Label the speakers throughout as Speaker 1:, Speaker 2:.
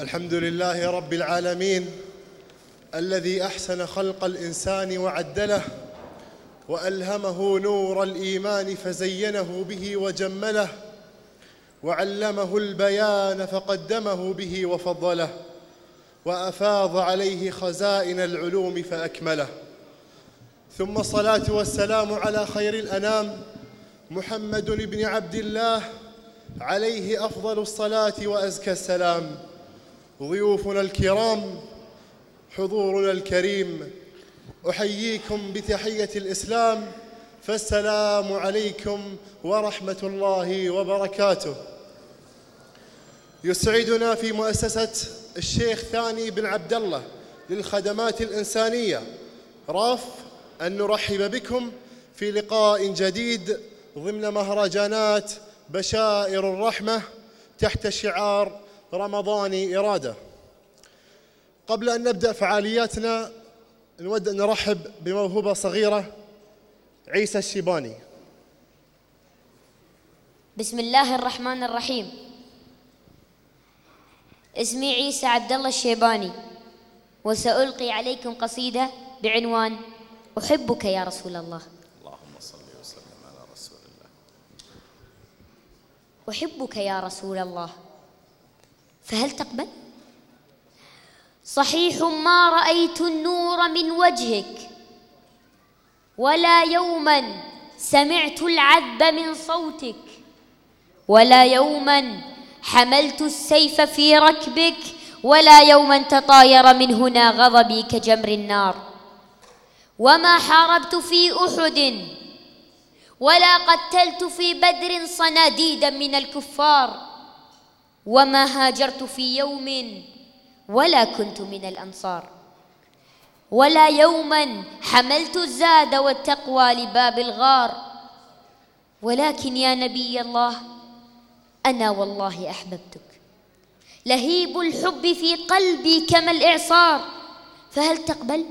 Speaker 1: الحمد لله رب العالمين الذي أحسن خلق الإنسان وعدله وألهمه نور الإيمان فزينه به وجمله وعلمه البيان فقدمه به وفضله وأفاض عليه خزائن العلوم فأكمله. ثم الصلاة والسلام على خير الأنام محمد بن عبد الله عليه أفضل الصلاة وأزكى السلام. ضيوفنا الكرام حضورنا الكريم أحييكم بتحية الإسلام فالسلام عليكم ورحمة الله وبركاته. يسعدنا في مؤسسة الشيخ ثاني بن عبد الله للخدمات الإنسانية. راف أن نرحب بكم في لقاء جديد ضمن مهرجانات بشائر الرحمة تحت شعار رمضان إرادة. قبل أن نبدأ فعالياتنا نود أن نرحب بموهوبه صغيرة عيسى الشيباني.
Speaker 2: بسم الله الرحمن الرحيم. اسمي عيسى عبد الله الشيباني وسألقي عليكم قصيدة بعنوان أحبك يا رسول الله.
Speaker 3: اللهم صل وسلم على رسول الله.
Speaker 2: أحبك يا رسول الله. فهل تقبل؟ صحيح ما رأيت النور من وجهك ولا يوما سمعت العذب من صوتك ولا يوما حملت السيف في ركبك ولا يوما تطاير من هنا غضبي كجمر النار وما حاربت في أحد ولا قتلت في بدر صناديدا من الكفار وما هاجرت في يوم ولا كنت من الأنصار. ولا يوما حملت الزاد والتقوى لباب الغار. ولكن يا نبي الله أنا والله أحببتك. لهيب الحب في قلبي كما الإعصار. فهل تقبل؟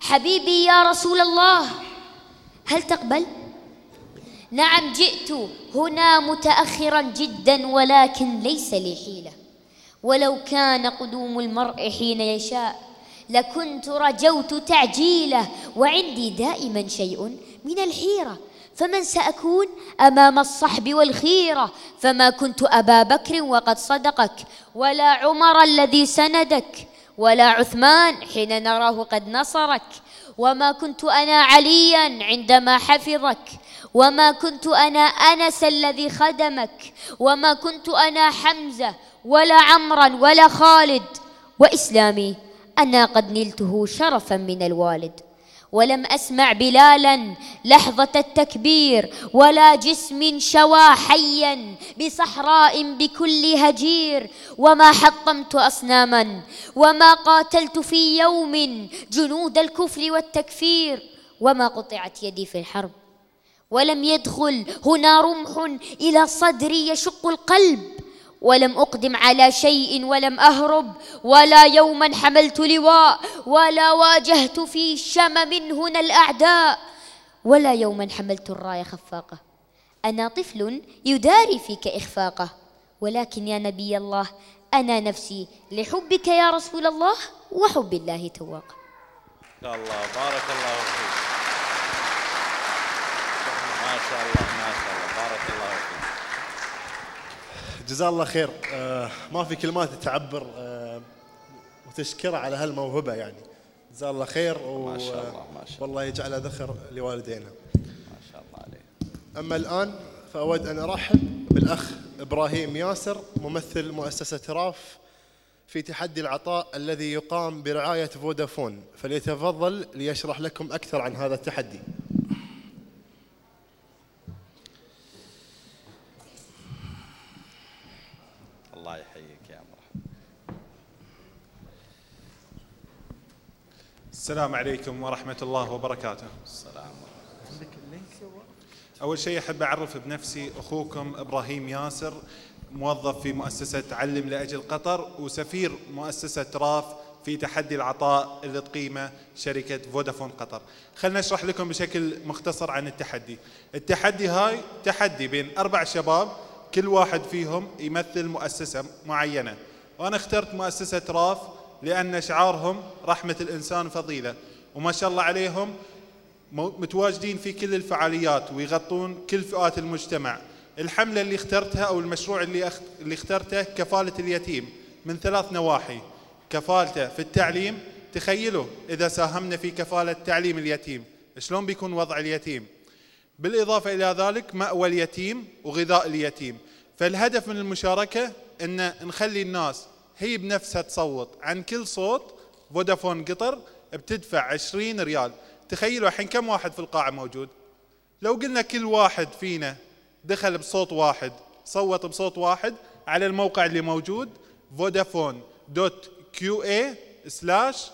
Speaker 2: حبيبي يا رسول الله هل تقبل؟ نعم جئت هنا متأخرا جدا ولكن ليس لي حيلة. ولو كان قدوم المرء حين يشاء لكنت رجوت تعجيله وعندي دائما شيء من الحيرة. فمن سأكون أمام الصحب والخيرة؟ فما كنت أبا بكر وقد صدقك ولا عمر الذي سندك ولا عثمان حين نراه قد نصرك. وما كنت أنا عليا عندما حفظك وما كنت أنا أنس الذي خدمك وما كنت أنا حمزة ولا عمرا ولا خالد. وإسلامي أنا قد نلته شرفا من الوالد. ولم أسمع بلالا لحظة التكبير ولا جسم شوى حيا بصحراء بكل هجير. وما حطمت أصناما وما قاتلت في يوم جنود الكفر والتكفير. وما قطعت يدي في الحرب. ولم يدخل. هنا رمح إلى صدري يشق القلب. ولم أقدم على شيء ولم أهرب. ولا يوما حملت لواء. ولا واجهت في شمم هنا الأعداء. ولا يوما حملت الراية خفاقة. أنا طفل يداري فيك إخفاقة. ولكن يا نبي الله أنا نفسي لحبك يا رسول الله وحب الله تواقه
Speaker 3: الله. بارك الله فيك. شاء الله ما شاء الله بارك الله فيك.
Speaker 1: جزاه الله خير. آه ما في كلمات تعبر آه وتشكره على هالموهبة يعني. جزاه الله خير و...
Speaker 3: ما شاء الله، ما شاء الله.
Speaker 1: والله يجعلها ذخر لوالدينا.
Speaker 3: ما شاء الله عليه
Speaker 1: أما الآن فأود أن أرحب بالأخ إبراهيم ياسر ممثل مؤسسة راف في تحدي العطاء الذي يقام برعاية فودافون. فليتفضل ليشرح لكم أكثر عن هذا التحدي
Speaker 3: الله يحييك يا مرحبا
Speaker 4: السلام عليكم ورحمة الله وبركاته.
Speaker 3: السلام
Speaker 4: أول شيء أحب أعرف بنفسي أخوكم إبراهيم ياسر موظف في مؤسسة علم لأجل قطر وسفير مؤسسة راف في تحدي العطاء اللي تقيمه شركة فودافون قطر. خلنا نشرح لكم بشكل مختصر عن التحدي. التحدي هاي تحدي بين أربع شباب كل واحد فيهم يمثل مؤسسة معينة. وأنا اخترت مؤسسة راف لأن شعارهم رحمة الإنسان فضيلة. وما شاء الله عليهم متواجدين في كل الفعاليات ويغطون كل فئات المجتمع. الحملة اللي اخترتها أو المشروع اللي, أخ... اللي اخترته كفالة اليتيم من ثلاث نواحي. كفالته في التعليم تخيلوا إذا ساهمنا في كفالة تعليم اليتيم. شلون بيكون وضع اليتيم؟ بالإضافة إلى ذلك مأوى اليتيم وغذاء اليتيم. فالهدف من المشاركة أن نخلي الناس هي بنفسها تصوت. عن كل صوت فودافون قطر بتدفع 20 ريال. تخيلوا الحين كم واحد في القاعة موجود؟ لو قلنا كل واحد فينا دخل بصوت واحد صوت بصوت واحد على الموقع اللي موجود فودافون dot qa slash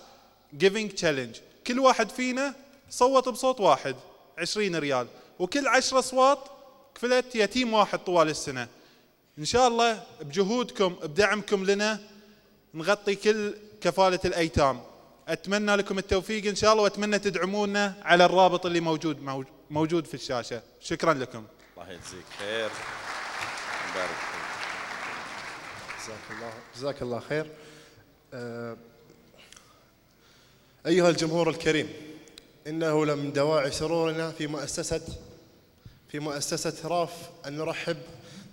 Speaker 4: giving challenge كل واحد فينا صوت بصوت واحد 20 ريال. وكل 10 أصوات كفلت يتيم واحد طوال السنة. إن شاء الله بجهودكم بدعمكم لنا نغطي كل كفالة الأيتام. أتمنى لكم التوفيق إن شاء الله وأتمنى تدعمونا على الرابط اللي موجود موجود في الشاشة. شكرا لكم.
Speaker 3: الله يجزيك خير. يبارك فيك.
Speaker 1: جزاك الله جزاك الله خير. آه، أيها الجمهور الكريم إنه لمن دواعي سرورنا في مؤسسة في مؤسسة راف أن نرحب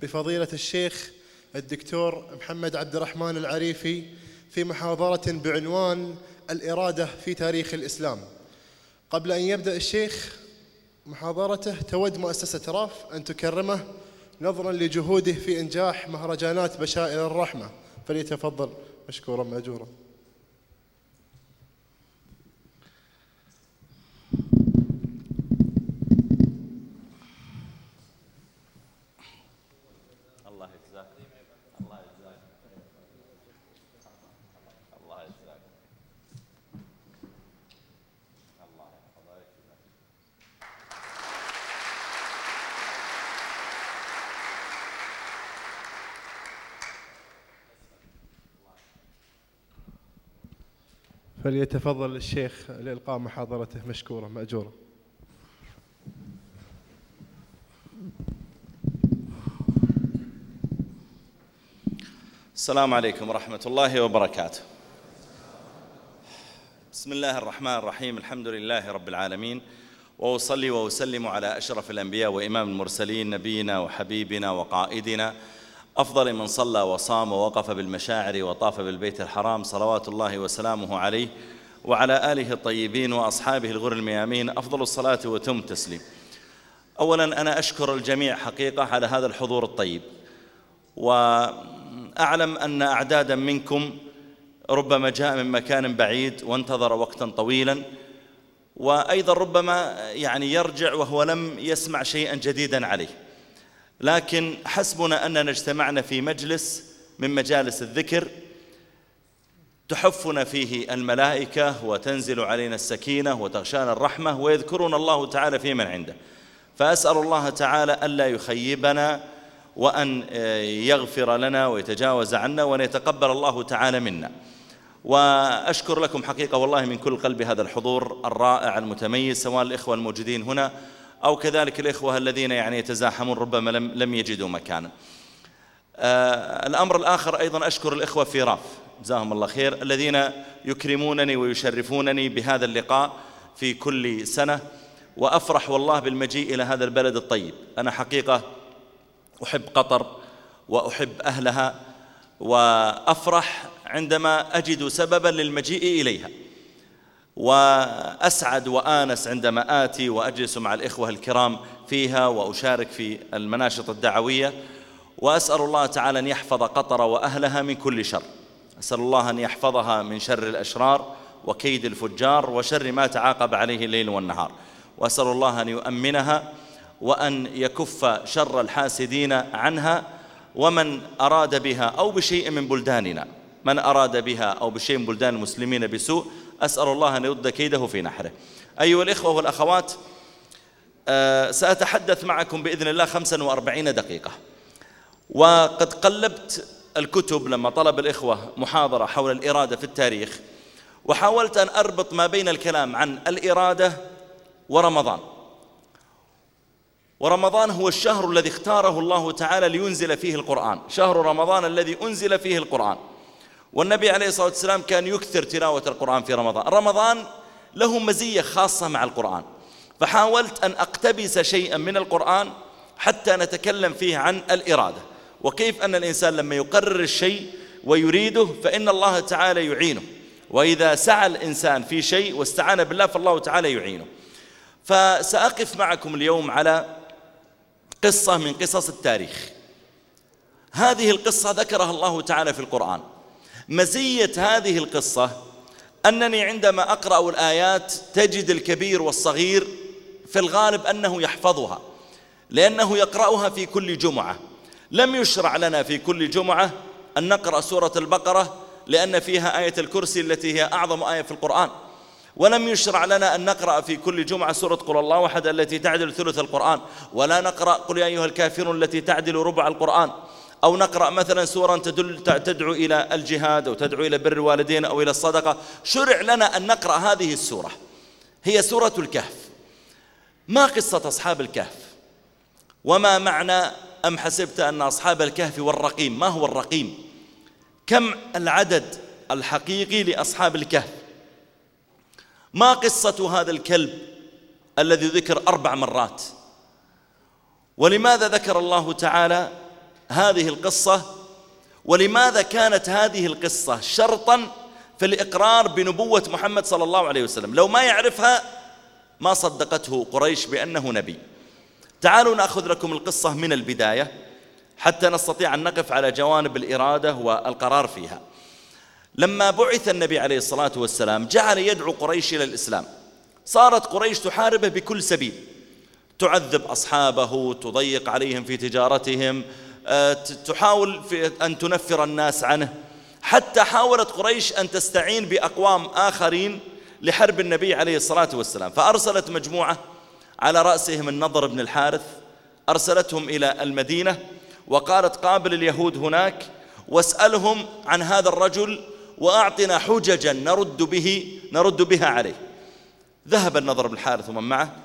Speaker 1: بفضيلة الشيخ الدكتور محمد عبد الرحمن العريفي في محاضرة بعنوان الإرادة في تاريخ الإسلام. قبل أن يبدأ الشيخ محاضرته تود مؤسسة رأف أن تكرمه نظرا لجهوده في إنجاح مهرجانات بشائر الرحمة. فليتفضل مشكورا مأجورا. فليتفضل الشيخ لإلقاء محاضرته. مشكورا مأجورا.
Speaker 3: السلام عليكم ورحمة الله وبركاته. بسم الله الرحمن الرحيم، الحمد لله رب العالمين، وأصلي وأسلم على أشرف الأنبياء وإمام المرسلين نبينا وحبيبنا وقائدنا أفضل من صلى وصام ووقف بالمشاعر وطاف بالبيت الحرام صلوات الله وسلامه عليه وعلى آله الطيبين وأصحابه الغر الميامين أفضل الصلاة وتم تسليم. أولا أنا أشكر الجميع حقيقة على هذا الحضور الطيب. وأعلم أن أعدادا منكم ربما جاء من مكان بعيد وانتظر وقتا طويلا وأيضا ربما يعني يرجع وهو لم يسمع شيئا جديدا عليه لكن حسبنا أننا اجتمعنا في مجلس من مجالس الذكر تحفنا فيه الملائكة وتنزل علينا السكينة وتغشانا الرحمة ويذكرنا الله تعالى في من عنده. فأسأل الله تعالى ألا يخيبنا وأن يغفر لنا ويتجاوز عنا وأن يتقبل الله تعالى منا. وأشكر لكم حقيقة والله من كل قلبي هذا الحضور الرائع المتميز سواء الإخوة الموجودين هنا أو كذلك الإخوة الذين يعني يتزاحمون ربما لم, لم يجدوا مكانا. آه الأمر الآخر أيضا أشكر الإخوة في راف. جزاهم الله خير. الذين يكرمونني ويشرفونني بهذا اللقاء في كل سنة. وأفرح والله بالمجيء إلى هذا البلد الطيب. أنا حقيقة أحب قطر وأحب أهلها. وأفرح عندما أجد سببا للمجيء إليها. وأسعد وآنس عندما آتي وأجلس مع الإخوة الكرام فيها وأشارك في المناشط الدعوية. وأسأل الله تعالى أن يحفظ قطر وأهلها من كل شر. أسأل الله أن يحفظها من شر الأشرار وكيد الفجار وشر ما تعاقب عليه الليل والنهار. وأسأل الله أن يؤمنها وأن يكف شر الحاسدين عنها ومن أراد بها أو بشيء من بلداننا. من أراد بها أو بشيء من بلدان المسلمين بسوء أسأل الله أن يرد كيده في نحره. أيها الإخوة والأخوات أه سأتحدث معكم بإذن الله 45 دقيقة. وقد قلبت الكتب لما طلب الإخوة محاضرة حول الإرادة في التاريخ وحاولت أن أربط ما بين الكلام عن الإرادة ورمضان. ورمضان هو الشهر الذي اختاره الله تعالى لينزل فيه القرآن. شهر رمضان الذي أنزل فيه القرآن. والنبي عليه الصلاة والسلام كان يكثر تلاوة القرآن في رمضان. رمضان له مزية خاصة مع القرآن. فحاولت أن أقتبس شيئا من القرآن حتى نتكلم فيه عن الإرادة. وكيف أن الإنسان لما يقرر الشيء ويريده فإن الله تعالى يعينه. وإذا سعى الإنسان في شيء واستعان بالله فالله تعالى يعينه. فسأقف معكم اليوم على قصة من قصص التاريخ. هذه القصة ذكرها الله تعالى في القرآن. مزية هذه القصة أنني عندما أقرأ الآيات تجد الكبير والصغير في الغالب أنه يحفظها لأنه يقرأها في كل جمعة. لم يشرع لنا في كل جمعة أن نقرأ سورة البقرة لأن فيها آية الكرسي التي هي أعظم آية في القرآن. ولم يشرع لنا أن نقرأ في كل جمعة سورة قل الله وحد التي تعدل ثلث القرآن ولا نقرأ قل يا أيها الكافرون التي تعدل ربع القرآن. أو نقرأ مثلا سورة تدل تدعو إلى الجهاد أو تدعو إلى بر الوالدين أو إلى الصدقة. شرع لنا أن نقرأ هذه السورة. هي سورة الكهف. ما قصة أصحاب الكهف؟ وما معنى أم حسبت أن أصحاب الكهف والرقيم؟ ما هو الرقيم؟ كم العدد الحقيقي لأصحاب الكهف؟ ما قصة هذا الكلب الذي ذكر أربع مرات؟ ولماذا ذكر الله تعالى هذه القصة ولماذا كانت هذه القصة شرطا في الإقرار بنبوة محمد صلى الله عليه وسلم؟ لو ما يعرفها ما صدقته قريش بأنه نبي. تعالوا نأخذ لكم القصة من البداية حتى نستطيع أن نقف على جوانب الإرادة والقرار فيها. لما بعث النبي عليه الصلاة والسلام جعل يدعو قريش إلى الإسلام. صارت قريش تحاربه بكل سبيل. تعذب أصحابه تضيق عليهم في تجارتهم تحاول في أن تنفر الناس عنه. حتى حاولت قريش أن تستعين بأقوام آخرين لحرب النبي عليه الصلاة والسلام. فأرسلت مجموعة على رأسهم النضر بن الحارث أرسلتهم إلى المدينة وقالت قابل اليهود هناك واسألهم عن هذا الرجل وأعطنا حججا نرد به نرد بها عليه. ذهب النضر بن الحارث ومن معه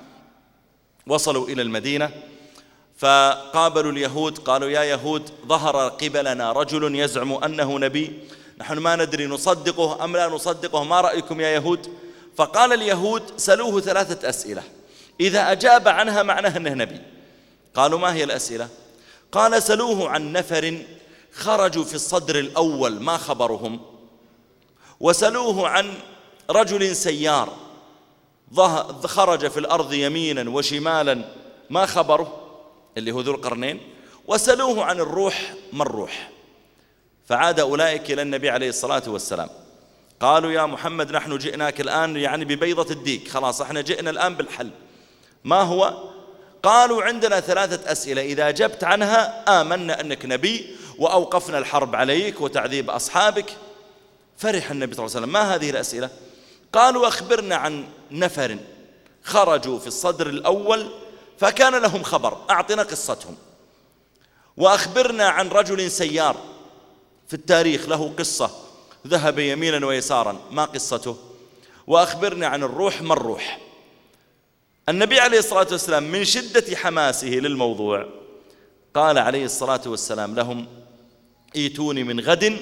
Speaker 3: وصلوا إلى المدينة. فقابلوا اليهود قالوا يا يهود ظهر قبلنا رجل يزعم أنه نبي نحن ما ندري نصدقه أم لا نصدقه ما رأيكم يا يهود؟ فقال اليهود سلوه ثلاثة أسئلة إذا أجاب عنها معناه أنه نبي. قالوا ما هي الأسئلة؟ قال سلوه عن نفر خرجوا في الصدر الأول ما خبرهم؟ وسلوه عن رجل سيار خرج في الأرض يمينا وشمالا ما خبره؟ اللي هو ذو القرنين وسلوه عن الروح ما الروح؟ فعاد أولئك إلى النبي عليه الصلاة والسلام. قالوا يا محمد نحن جئناك الآن يعني ببيضة الديك. خلاص إحنا جئنا الآن بالحل. ما هو؟ قالوا عندنا ثلاثة أسئلة. إذا أجبت عنها آمنا أنك نبي وأوقفنا الحرب عليك وتعذيب أصحابك. فرح النبي صلى الله عليه وسلم. ما هذه الأسئلة؟ قالوا أخبرنا عن نفر خرجوا في الصدر الأول فكان لهم خبر. أعطنا قصتهم. وأخبرنا عن رجل سيار في التاريخ له قصة. ذهب يمينا ويسارا. ما قصته؟ وأخبرنا عن الروح ما الروح؟ النبي عليه الصلاة والسلام من شدة حماسه للموضوع قال عليه الصلاة والسلام لهم إيتوني من غد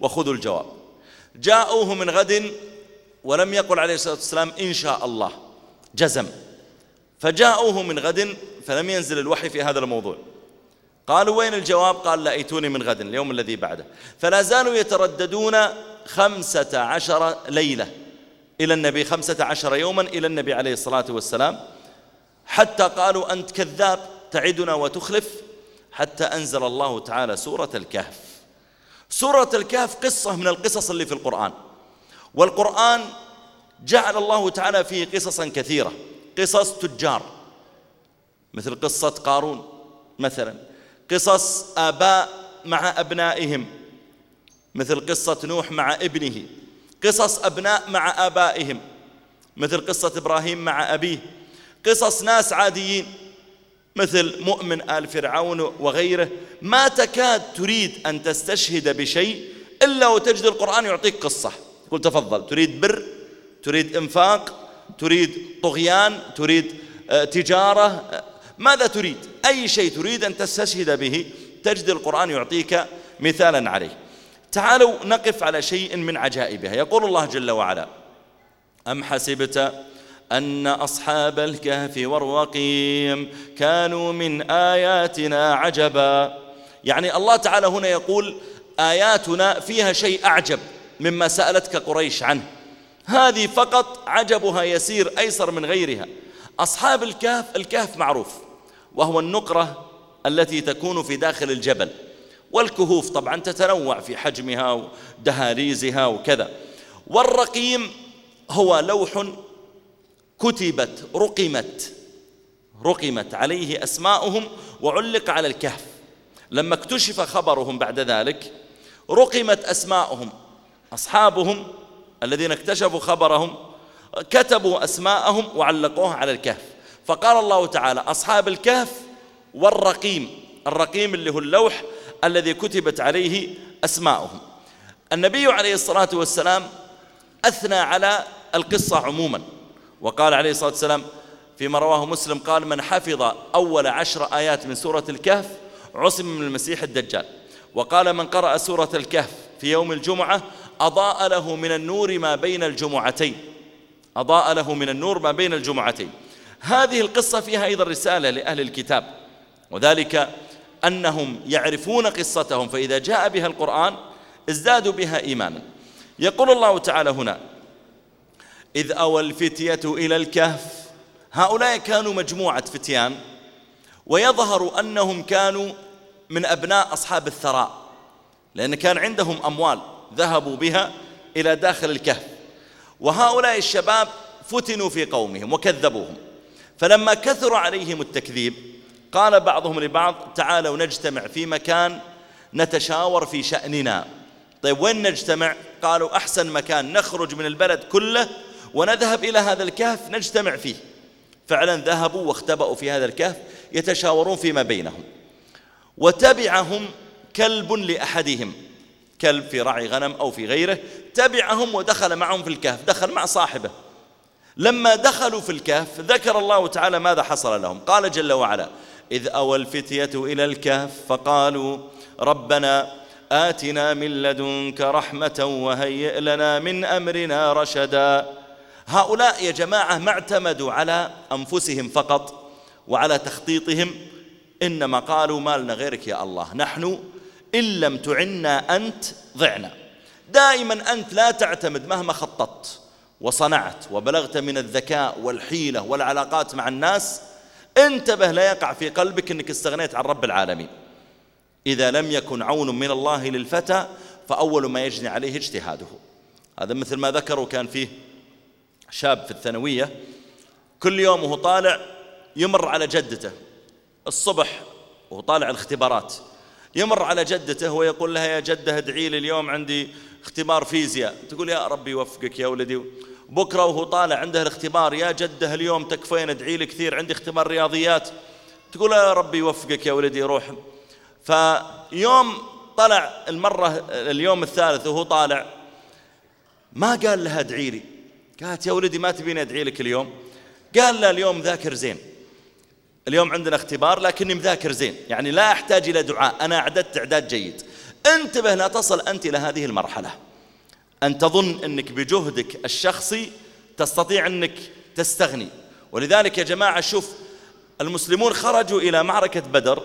Speaker 3: وخذوا الجواب. جاءوه من غد ولم يقل عليه الصلاة والسلام إن شاء الله. جزم. فجاءوه من غد فلم ينزل الوحي في هذا الموضوع. قالوا وين الجواب؟ قال لا من غد اليوم الذي بعده. فلا زالوا يترددون خمسة عشر ليلة إلى النبي خمسة عشر يوما إلى النبي عليه الصلاة والسلام حتى قالوا أنت كذاب تعدنا وتخلف حتى أنزل الله تعالى سورة الكهف. سورة الكهف قصة من القصص اللي في القرآن. والقرآن جعل الله تعالى فيه قصصا كثيرة. قصص تجار مثل قصة قارون مثلا قصص آباء مع أبنائهم مثل قصة نوح مع ابنه قصص أبناء مع آبائهم مثل قصة إبراهيم مع أبيه قصص ناس عاديين مثل مؤمن آل فرعون وغيره. ما تكاد تريد أن تستشهد بشيء إلا وتجد القرآن يعطيك قصة. يقول تفضل تريد بر تريد إنفاق تريد طغيان تريد آه، تجارة آه، ماذا تريد؟ أي شيء تريد أن تستشهد به تجد القرآن يعطيك مثالا عليه. تعالوا نقف على شيء من عجائبها. يقول الله جل وعلا أم حسبت أن أصحاب الكهف والرقيم كانوا من آياتنا عجبا؟ يعني الله تعالى هنا يقول آياتنا فيها شيء أعجب مما سألتك قريش عنه. هذه فقط عجبها يسير أيسر من غيرها. أصحاب الكهف الكهف معروف وهو النقرة التي تكون في داخل الجبل والكهوف طبعا تتنوع في حجمها ودهاليزها وكذا. والرقيم هو لوح كتبت رقمت رقمت عليه أسماؤهم وعلق على الكهف. لما اكتشف خبرهم بعد ذلك رقمت أسماؤهم أصحابهم الذين اكتشفوا خبرهم كتبوا أسماءهم وعلقوها على الكهف. فقال الله تعالى أصحاب الكهف والرقيم الرقيم اللي هو اللوح الذي كتبت عليه أسماؤهم. النبي عليه الصلاة والسلام أثنى على القصة عموما. وقال عليه الصلاة والسلام فيما رواه مسلم قال من حفظ أول عشر آيات من سورة الكهف عصم من المسيح الدجال وقال من قرأ سورة الكهف في يوم الجمعة أضاء له من النور ما بين الجمعتين. أضاء له من النور ما بين الجمعتين. هذه القصة فيها أيضا رسالة لأهل الكتاب وذلك أنهم يعرفون قصتهم فإذا جاء بها القرآن ازدادوا بها إيمانا. يقول الله تعالى هنا إذ أوى الفتية إلى الكهف هؤلاء كانوا مجموعة فتيان ويظهر أنهم كانوا من أبناء أصحاب الثراء لأن كان عندهم أموال. ذهبوا بها إلى داخل الكهف. وهؤلاء الشباب فتنوا في قومهم وكذبوهم. فلما كثر عليهم التكذيب قال بعضهم لبعض تعالوا نجتمع في مكان نتشاور في شأننا. طيب وين نجتمع؟ قالوا أحسن مكان نخرج من البلد كله ونذهب إلى هذا الكهف نجتمع فيه. فعلا ذهبوا واختبأوا في هذا الكهف يتشاورون فيما بينهم. وتبعهم كلب لأحدهم. كلب في رعي غنم أو في غيره تبعهم ودخل معهم في الكهف دخل مع صاحبه. لما دخلوا في الكهف ذكر الله تعالى ماذا حصل لهم. قال جل وعلا إذ أوى الفتية إلى الكهف فقالوا ربنا آتنا من لدنك رحمة وهيئ لنا من أمرنا رشدا. هؤلاء يا جماعة ما اعتمدوا على أنفسهم فقط وعلى تخطيطهم إنما قالوا ما لنا غيرك يا الله نحن إن لم تعنا أنت ضعنا. دائما أنت لا تعتمد مهما خططت وصنعت وبلغت من الذكاء والحيلة والعلاقات مع الناس انتبه لا يقع في قلبك أنك استغنيت عن رب العالمين. إذا لم يكن عون من الله للفتى فأول ما يجني عليه اجتهاده. هذا مثل ما ذكروا كان فيه شاب في الثانوية كل يوم وهو طالع يمر على جدته. الصبح وهو طالع الاختبارات يمر على جدته ويقول لها يا جدة ادعي لي اليوم عندي اختبار فيزياء. تقول يا ربي يوفقك يا ولدي. بكرة وهو طالع عنده الاختبار يا جدة اليوم تكفين ادعي لي كثير عندي اختبار رياضيات. تقول يا ربي يوفقك يا ولدي روح. فيوم طلع المرة اليوم الثالث وهو طالع ما قال لها ادعي لي. قالت يا ولدي ما تبيني ادعي لك اليوم. قال لا اليوم ذاكر زين. اليوم عندنا اختبار لكني مذاكر زين. يعني لا أحتاج إلى دعاء أنا أعددت إعداد جيد. انتبه لا تصل أنت إلى هذه المرحلة. أن تظن أنك بجهدك الشخصي تستطيع أنك تستغني. ولذلك يا جماعة شوف المسلمون خرجوا إلى معركة بدر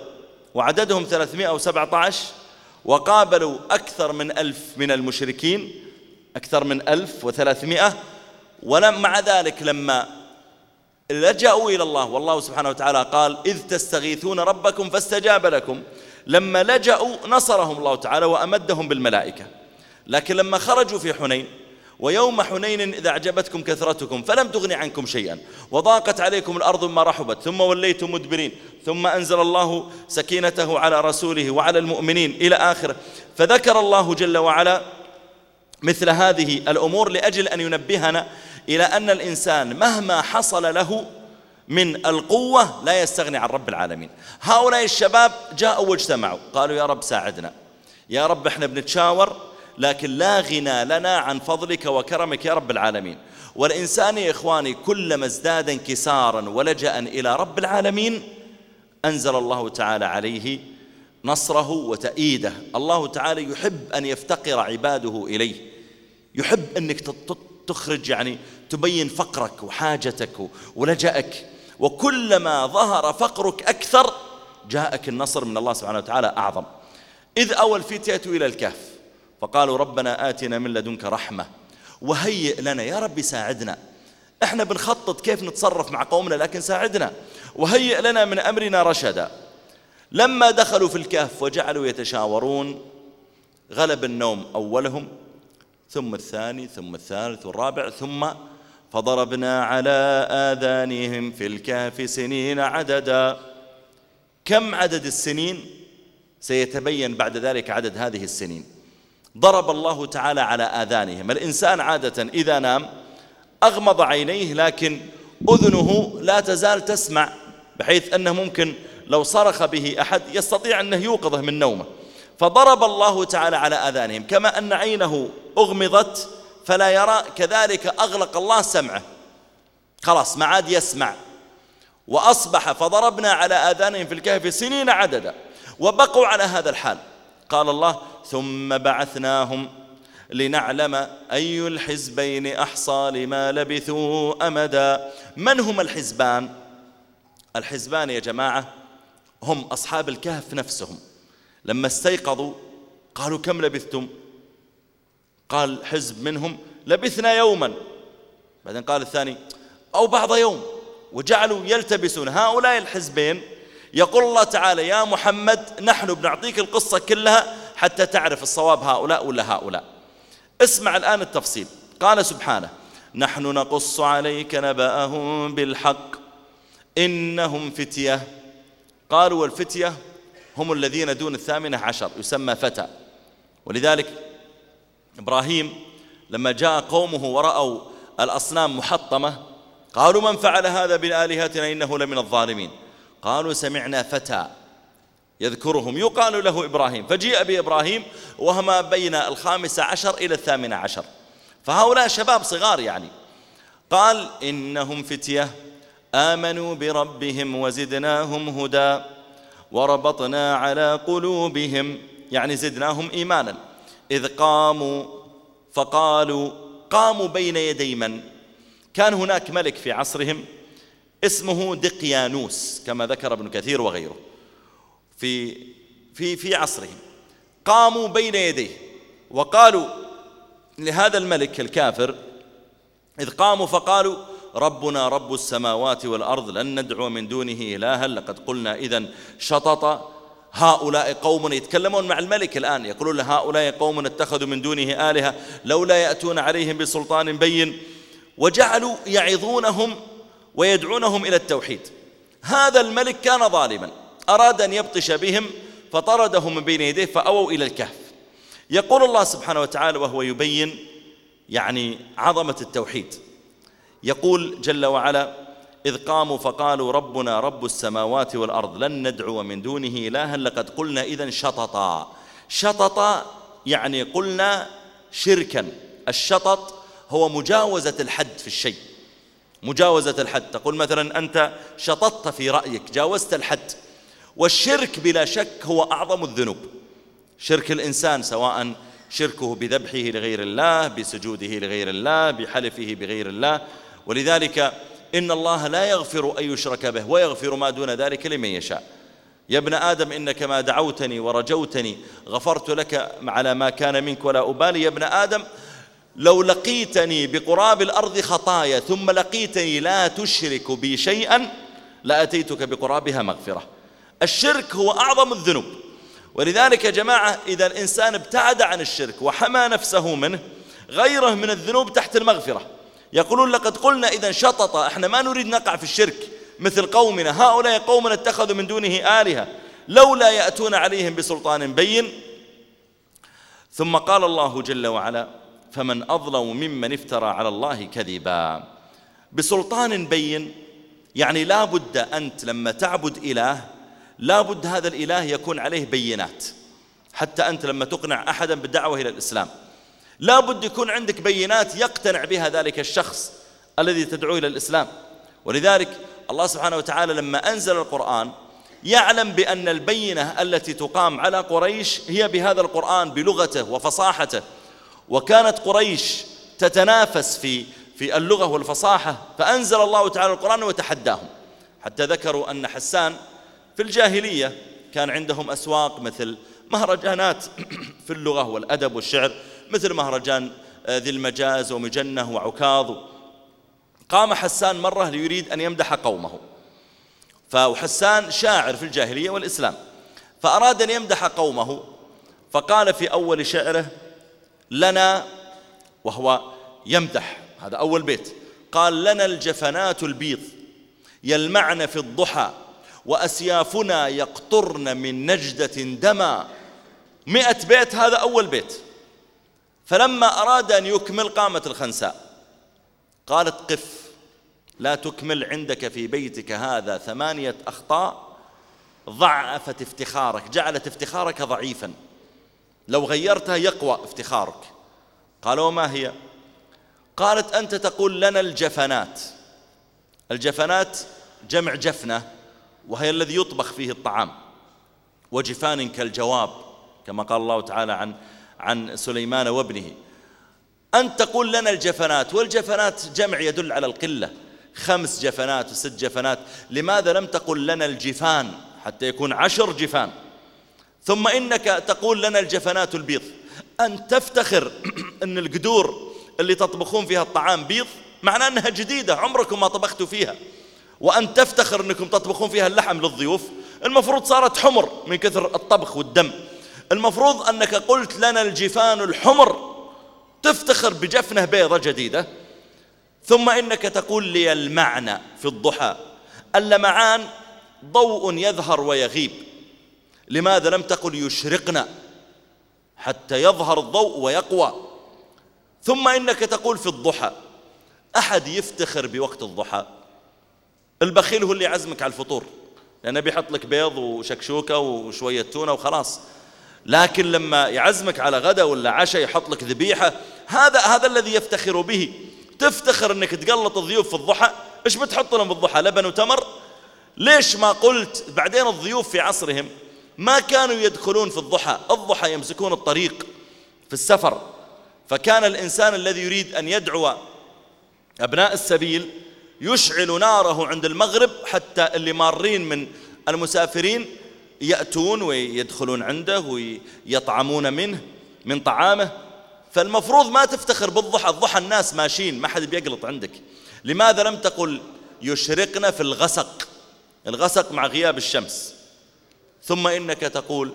Speaker 3: وعددهم 317 وقابلوا أكثر من ألف من المشركين أكثر من ألف وثلاثمائة. ولم مع ذلك لما لجأوا إلى الله. والله سبحانه وتعالى قال إذ تستغيثون ربكم فاستجاب لكم. لما لجأوا نصرهم الله تعالى وأمدهم بالملائكة. لكن لما خرجوا في حنين ويوم حنين إذا أعجبتكم كثرتكم فلم تغن عنكم شيئا. وضاقت عليكم الأرض ما رحبت ثم وليتم مدبرين. ثم أنزل الله سكينته على رسوله وعلى المؤمنين إلى آخره فذكر الله جل وعلا مثل هذه الأمور لأجل أن ينبهنا إلى أن الإنسان مهما حصل له من القوة لا يستغني عن رب العالمين. هؤلاء الشباب جاءوا واجتمعوا قالوا يا رب ساعدنا. يا رب إحنا بنتشاور لكن لا غنى لنا عن فضلك وكرمك يا رب العالمين. والإنسان يا إخواني كلما ازداد انكسارا ولجأ إلى رب العالمين أنزل الله تعالى عليه نصره وتأييده. الله تعالى يحب أن يفتقر عباده إليه. يحب أنك تخرج يعني تبين فقرك وحاجتك ولجأك. وكلما ظهر فقرك أكثر جاءك النصر من الله سبحانه وتعالى أعظم. إذ أوى الفتية إلى الكهف فقالوا ربنا آتنا من لدنك رحمة وهيئ لنا. يا رب ساعدنا. إحنا بنخطط كيف نتصرف مع قومنا لكن ساعدنا. وهيئ لنا من أمرنا رشدا. لما دخلوا في الكهف وجعلوا يتشاورون غلب النوم أولهم. ثم الثاني ثم الثالث والرابع ثم فضربنا على آذانهم في الكهف سنين عددا. كم عدد السنين؟ سيتبين بعد ذلك عدد هذه السنين. ضرب الله تعالى على آذانهم. الإنسان عادة إذا نام أغمض عينيه لكن أذنه لا تزال تسمع بحيث أنه ممكن لو صرخ به أحد يستطيع أنه يوقظه من نومه. فضرب الله تعالى على آذانهم. كما أن عينه أغمضت فلا يرى كذلك أغلق الله سمعه. خلاص ما عاد يسمع. وأصبح فضربنا على آذانهم في الكهف سنين عددا. وبقوا على هذا الحال. قال الله ثم بعثناهم لنعلم أي الحزبين أحصى لما لبثوا أمدا. من هم الحزبان؟ الحزبان يا جماعة هم أصحاب الكهف نفسهم. لما استيقظوا قالوا كم لبثتم؟ قال حزب منهم لبثنا يوما. بعدين قال الثاني أو بعض يوم. وجعلوا يلتبسون. هؤلاء الحزبين يقول الله تعالى يا محمد نحن بنعطيك القصة كلها حتى تعرف الصواب هؤلاء ولا هؤلاء. اسمع الآن التفصيل. قال سبحانه نحن نقص عليك نبأهم بالحق إنهم فتية. قالوا والفتية هم الذين دون الثامنة عشر يسمى فتى. ولذلك إبراهيم لما جاء قومه ورأوا الأصنام محطمة قالوا من فعل هذا بآلهتنا إنه لمن الظالمين؟ قالوا سمعنا فتى يذكرهم يقال له إبراهيم. فجيء بإبراهيم وهما بين الخامسة عشر إلى الثامنة عشر. فهؤلاء شباب صغار يعني. قال إنهم فتية آمنوا بربهم وزدناهم هدى. وربطنا على قلوبهم يعني زدناهم إيمانا. إذ قاموا فقالوا قاموا بين يدي من؟ كان هناك ملك في عصرهم اسمه دقيانوس كما ذكر ابن كثير وغيره في في في عصرهم. قاموا بين يديه وقالوا لهذا الملك الكافر إذ قاموا فقالوا ربنا رب السماوات والأرض لن ندعو من دونه إلها لقد قلنا إذا شطط. هؤلاء قوم يتكلمون مع الملك الآن يقولون هؤلاء قوم اتخذوا من دونه آلهة لولا يأتون عليهم بسلطان بين. وجعلوا يعظونهم ويدعونهم إلى التوحيد. هذا الملك كان ظالما أراد أن يبطش بهم فطردهم من بين يديه فأووا إلى الكهف. يقول الله سبحانه وتعالى وهو يبين يعني عظمة التوحيد. يقول جل وعلا إذ قاموا فقالوا ربنا رب السماوات والأرض لن ندعو من دونه إلها لقد قلنا إذا شططا. شططا يعني قلنا شركا. الشطط هو مجاوزة الحد في الشيء. مجاوزة الحد. تقول مثلا أنت شططت في رأيك جاوزت الحد. والشرك بلا شك هو أعظم الذنوب. شرك الإنسان سواء شركه بذبحه لغير الله بسجوده لغير الله بحلفه بغير الله ولذلك إن الله لا يغفر أن يشرك به ويغفر ما دون ذلك لمن يشاء. يا ابن آدم إنك ما دعوتني ورجوتني غفرت لك على ما كان منك ولا أبالي. يا ابن آدم لو لقيتني بقراب الأرض خطايا ثم لقيتني لا تشرك بي شيئا لأتيتك بقرابها مغفرة. الشرك هو أعظم الذنوب. ولذلك يا جماعة إذا الإنسان ابتعد عن الشرك وحمى نفسه منه غيره من الذنوب تحت المغفرة. يقولون لقد قلنا إذا شطط إحنا ما نريد نقع في الشرك مثل قومنا. هؤلاء قومنا اتخذوا من دونه آلهة لولا يأتون عليهم بسلطان بين. ثم قال الله جل وعلا فمن أظلم ممن افترى على الله كذبا. بسلطان بين يعني لا بد أنت لما تعبد إله لا بد هذا الإله يكون عليه بينات حتى أنت لما تقنع أحدا بالدعوة إلى الإسلام. لا بد يكون عندك بينات يقتنع بها ذلك الشخص الذي تدعو إلى الإسلام. ولذلك الله سبحانه وتعالى لما أنزل القرآن يعلم بأن البينة التي تقام على قريش هي بهذا القرآن بلغته وفصاحته. وكانت قريش تتنافس في في اللغة والفصاحة فأنزل الله تعالى القرآن وتحداهم. حتى ذكروا أن حسان في الجاهلية كان عندهم أسواق مثل مهرجانات في اللغة والأدب والشعر. مثل مهرجان آه، ذي المجاز ومجنة وعكاظ. قام حسان مرة ليريد أن يمدح قومه. فحسان شاعر في الجاهلية والإسلام. فأراد أن يمدح قومه فقال في أول شعره لنا وهو يمدح. هذا أول بيت. قال لنا الجفنات البيض يلمعن في الضحى وأسيافنا يقطرن من نجدة دما. مئة بيت هذا أول بيت. فلما أراد أن يكمل قامت الخنساء. قالت قف لا تكمل عندك في بيتك هذا ثمانية أخطاء ضعفت افتخارك جعلت افتخارك ضعيفا. لو غيرتها يقوى افتخارك. قال وما هي؟ قالت أنت تقول لنا الجفنات. الجفنات جمع جفنة وهي الذي يطبخ فيه الطعام وجفان كالجواب كما قال الله تعالى عن عن سليمان وابنه. أن تقول لنا الجفنات والجفنات جمع يدل على القلة. خمس جفنات وست جفنات. لماذا لم تقل لنا الجفان حتى يكون عشر جفان؟ ثم إنك تقول لنا الجفنات البيض. أن تفتخر أن القدور اللي تطبخون فيها الطعام بيض معناه أنها جديدة عمركم ما طبختوا فيها. وأن تفتخر أنكم تطبخون فيها اللحم للضيوف المفروض صارت حمر من كثر الطبخ والدم. المفروض أنك قلت لنا الجفان الحمر تفتخر بجفنة بيضة جديدة ثم إنك تقول لي المعنى في الضحى. اللمعان ضوء يظهر ويغيب لماذا لم تقل يشرقنا؟ حتى يظهر الضوء ويقوى. ثم إنك تقول في الضحى أحد يفتخر بوقت الضحى. البخيل هو اللي يعزمك على الفطور لأنه بيحط لك بيض وشكشوكة وشوية تونة وخلاص. لكن لما يعزمك على غدا ولا عشاء يحط لك ذبيحة هذا هذا الذي يفتخر به. تفتخر إنك تقلط الضيوف في الضحى؟ إيش بتحط لهم في الضحى؟ لبن وتمر؟ ليش ما قلت بعدين الضيوف في عصرهم ما كانوا يدخلون في الضحى؟ الضحى يمسكون الطريق في السفر. فكان الإنسان الذي يريد أن يدعو أبناء السبيل يشعل ناره عند المغرب حتى اللي مارين من المسافرين يأتون ويدخلون عنده ويطعمون منه من طعامه. فالمفروض ما تفتخر بالضحى الضحى الناس ماشيين ما حد بيقلط عندك. لماذا لم تقل يشرقنا في الغسق؟ الغسق مع غياب الشمس. ثم إنك تقول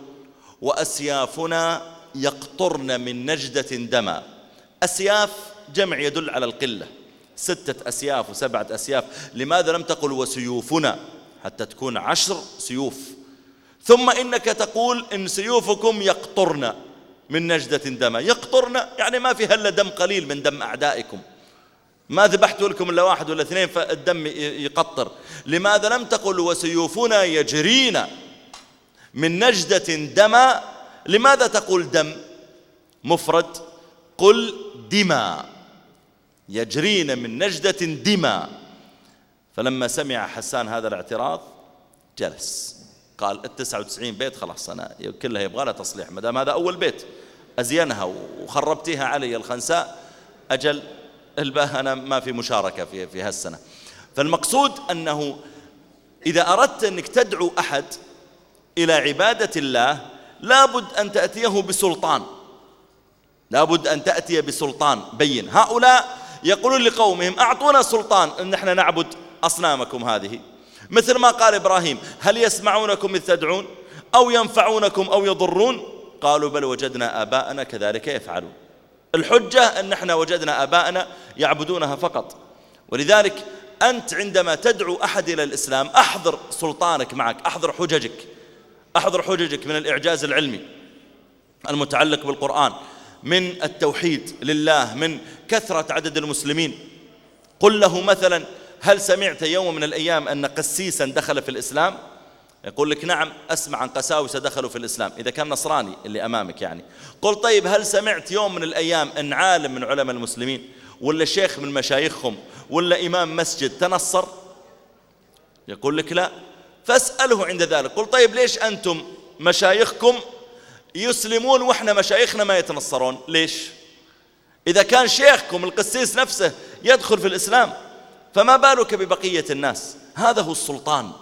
Speaker 3: وأسيافنا يقطرن من نجدة دما. أسياف جمع يدل على القلة. ستة أسياف وسبعة أسياف. لماذا لم تقل وسيوفنا؟ حتى تكون عشر سيوف. ثم إنك تقول إن سيوفكم يقطرن من نجدة دما يقطرن يعني ما فيها إلا دم قليل من دم أعدائكم. ما ذبحتوا لكم إلا واحد ولا اثنين فالدم يقطر. لماذا لم تقل وسيوفنا يجرين من نجدة دما لماذا تقول دم؟ مفرد. قل دما يجرين من نجدة دما فلما سمع حسان هذا الاعتراض جلس. قال التسعة وتسعين بيت خلاص أنا كلها يبغى لها تصليح ما دام هذا أول بيت. أزينها وخربتيها علي الخنساء أجل الباه أنا ما في مشاركة في, في هالسنة. فالمقصود أنه إذا أردت أنك تدعو أحد إلى عبادة الله لابد أن تأتيه بسلطان. لابد أن تأتي بسلطان بين. هؤلاء يقولون لقومهم أعطونا سلطان أن إحنا نعبد أصنامكم هذه. مثل ما قال إبراهيم هل يسمعونكم إذ تدعون؟ أو ينفعونكم أو يضرون؟ قالوا بل وجدنا آباءنا كذلك يفعلون. الحجة أن إحنا وجدنا آباءنا يعبدونها فقط. ولذلك أنت عندما تدعو أحد إلى الإسلام أحضر سلطانك معك أحضر حججك أحضر حججك من الإعجاز العلمي المتعلق بالقرآن من التوحيد لله من كثرة عدد المسلمين. قل له مثلا هل سمعت يوم من الأيام أن قسيسا دخل في الإسلام؟ يقول لك نعم أسمع عن قساوسة دخلوا في الإسلام. إذا كان نصراني اللي أمامك يعني. قل طيب هل سمعت يوم من الأيام أن عالم من علماء المسلمين ولا شيخ من مشايخهم ولا إمام مسجد تنصر؟ يقول لك لا. فاسأله عند ذلك. قل طيب ليش أنتم مشايخكم يسلمون وإحنا مشايخنا ما يتنصرون؟ ليش؟ إذا كان شيخكم القسيس نفسه يدخل في الإسلام فما بالك ببقية الناس؟ هذا هو السلطان.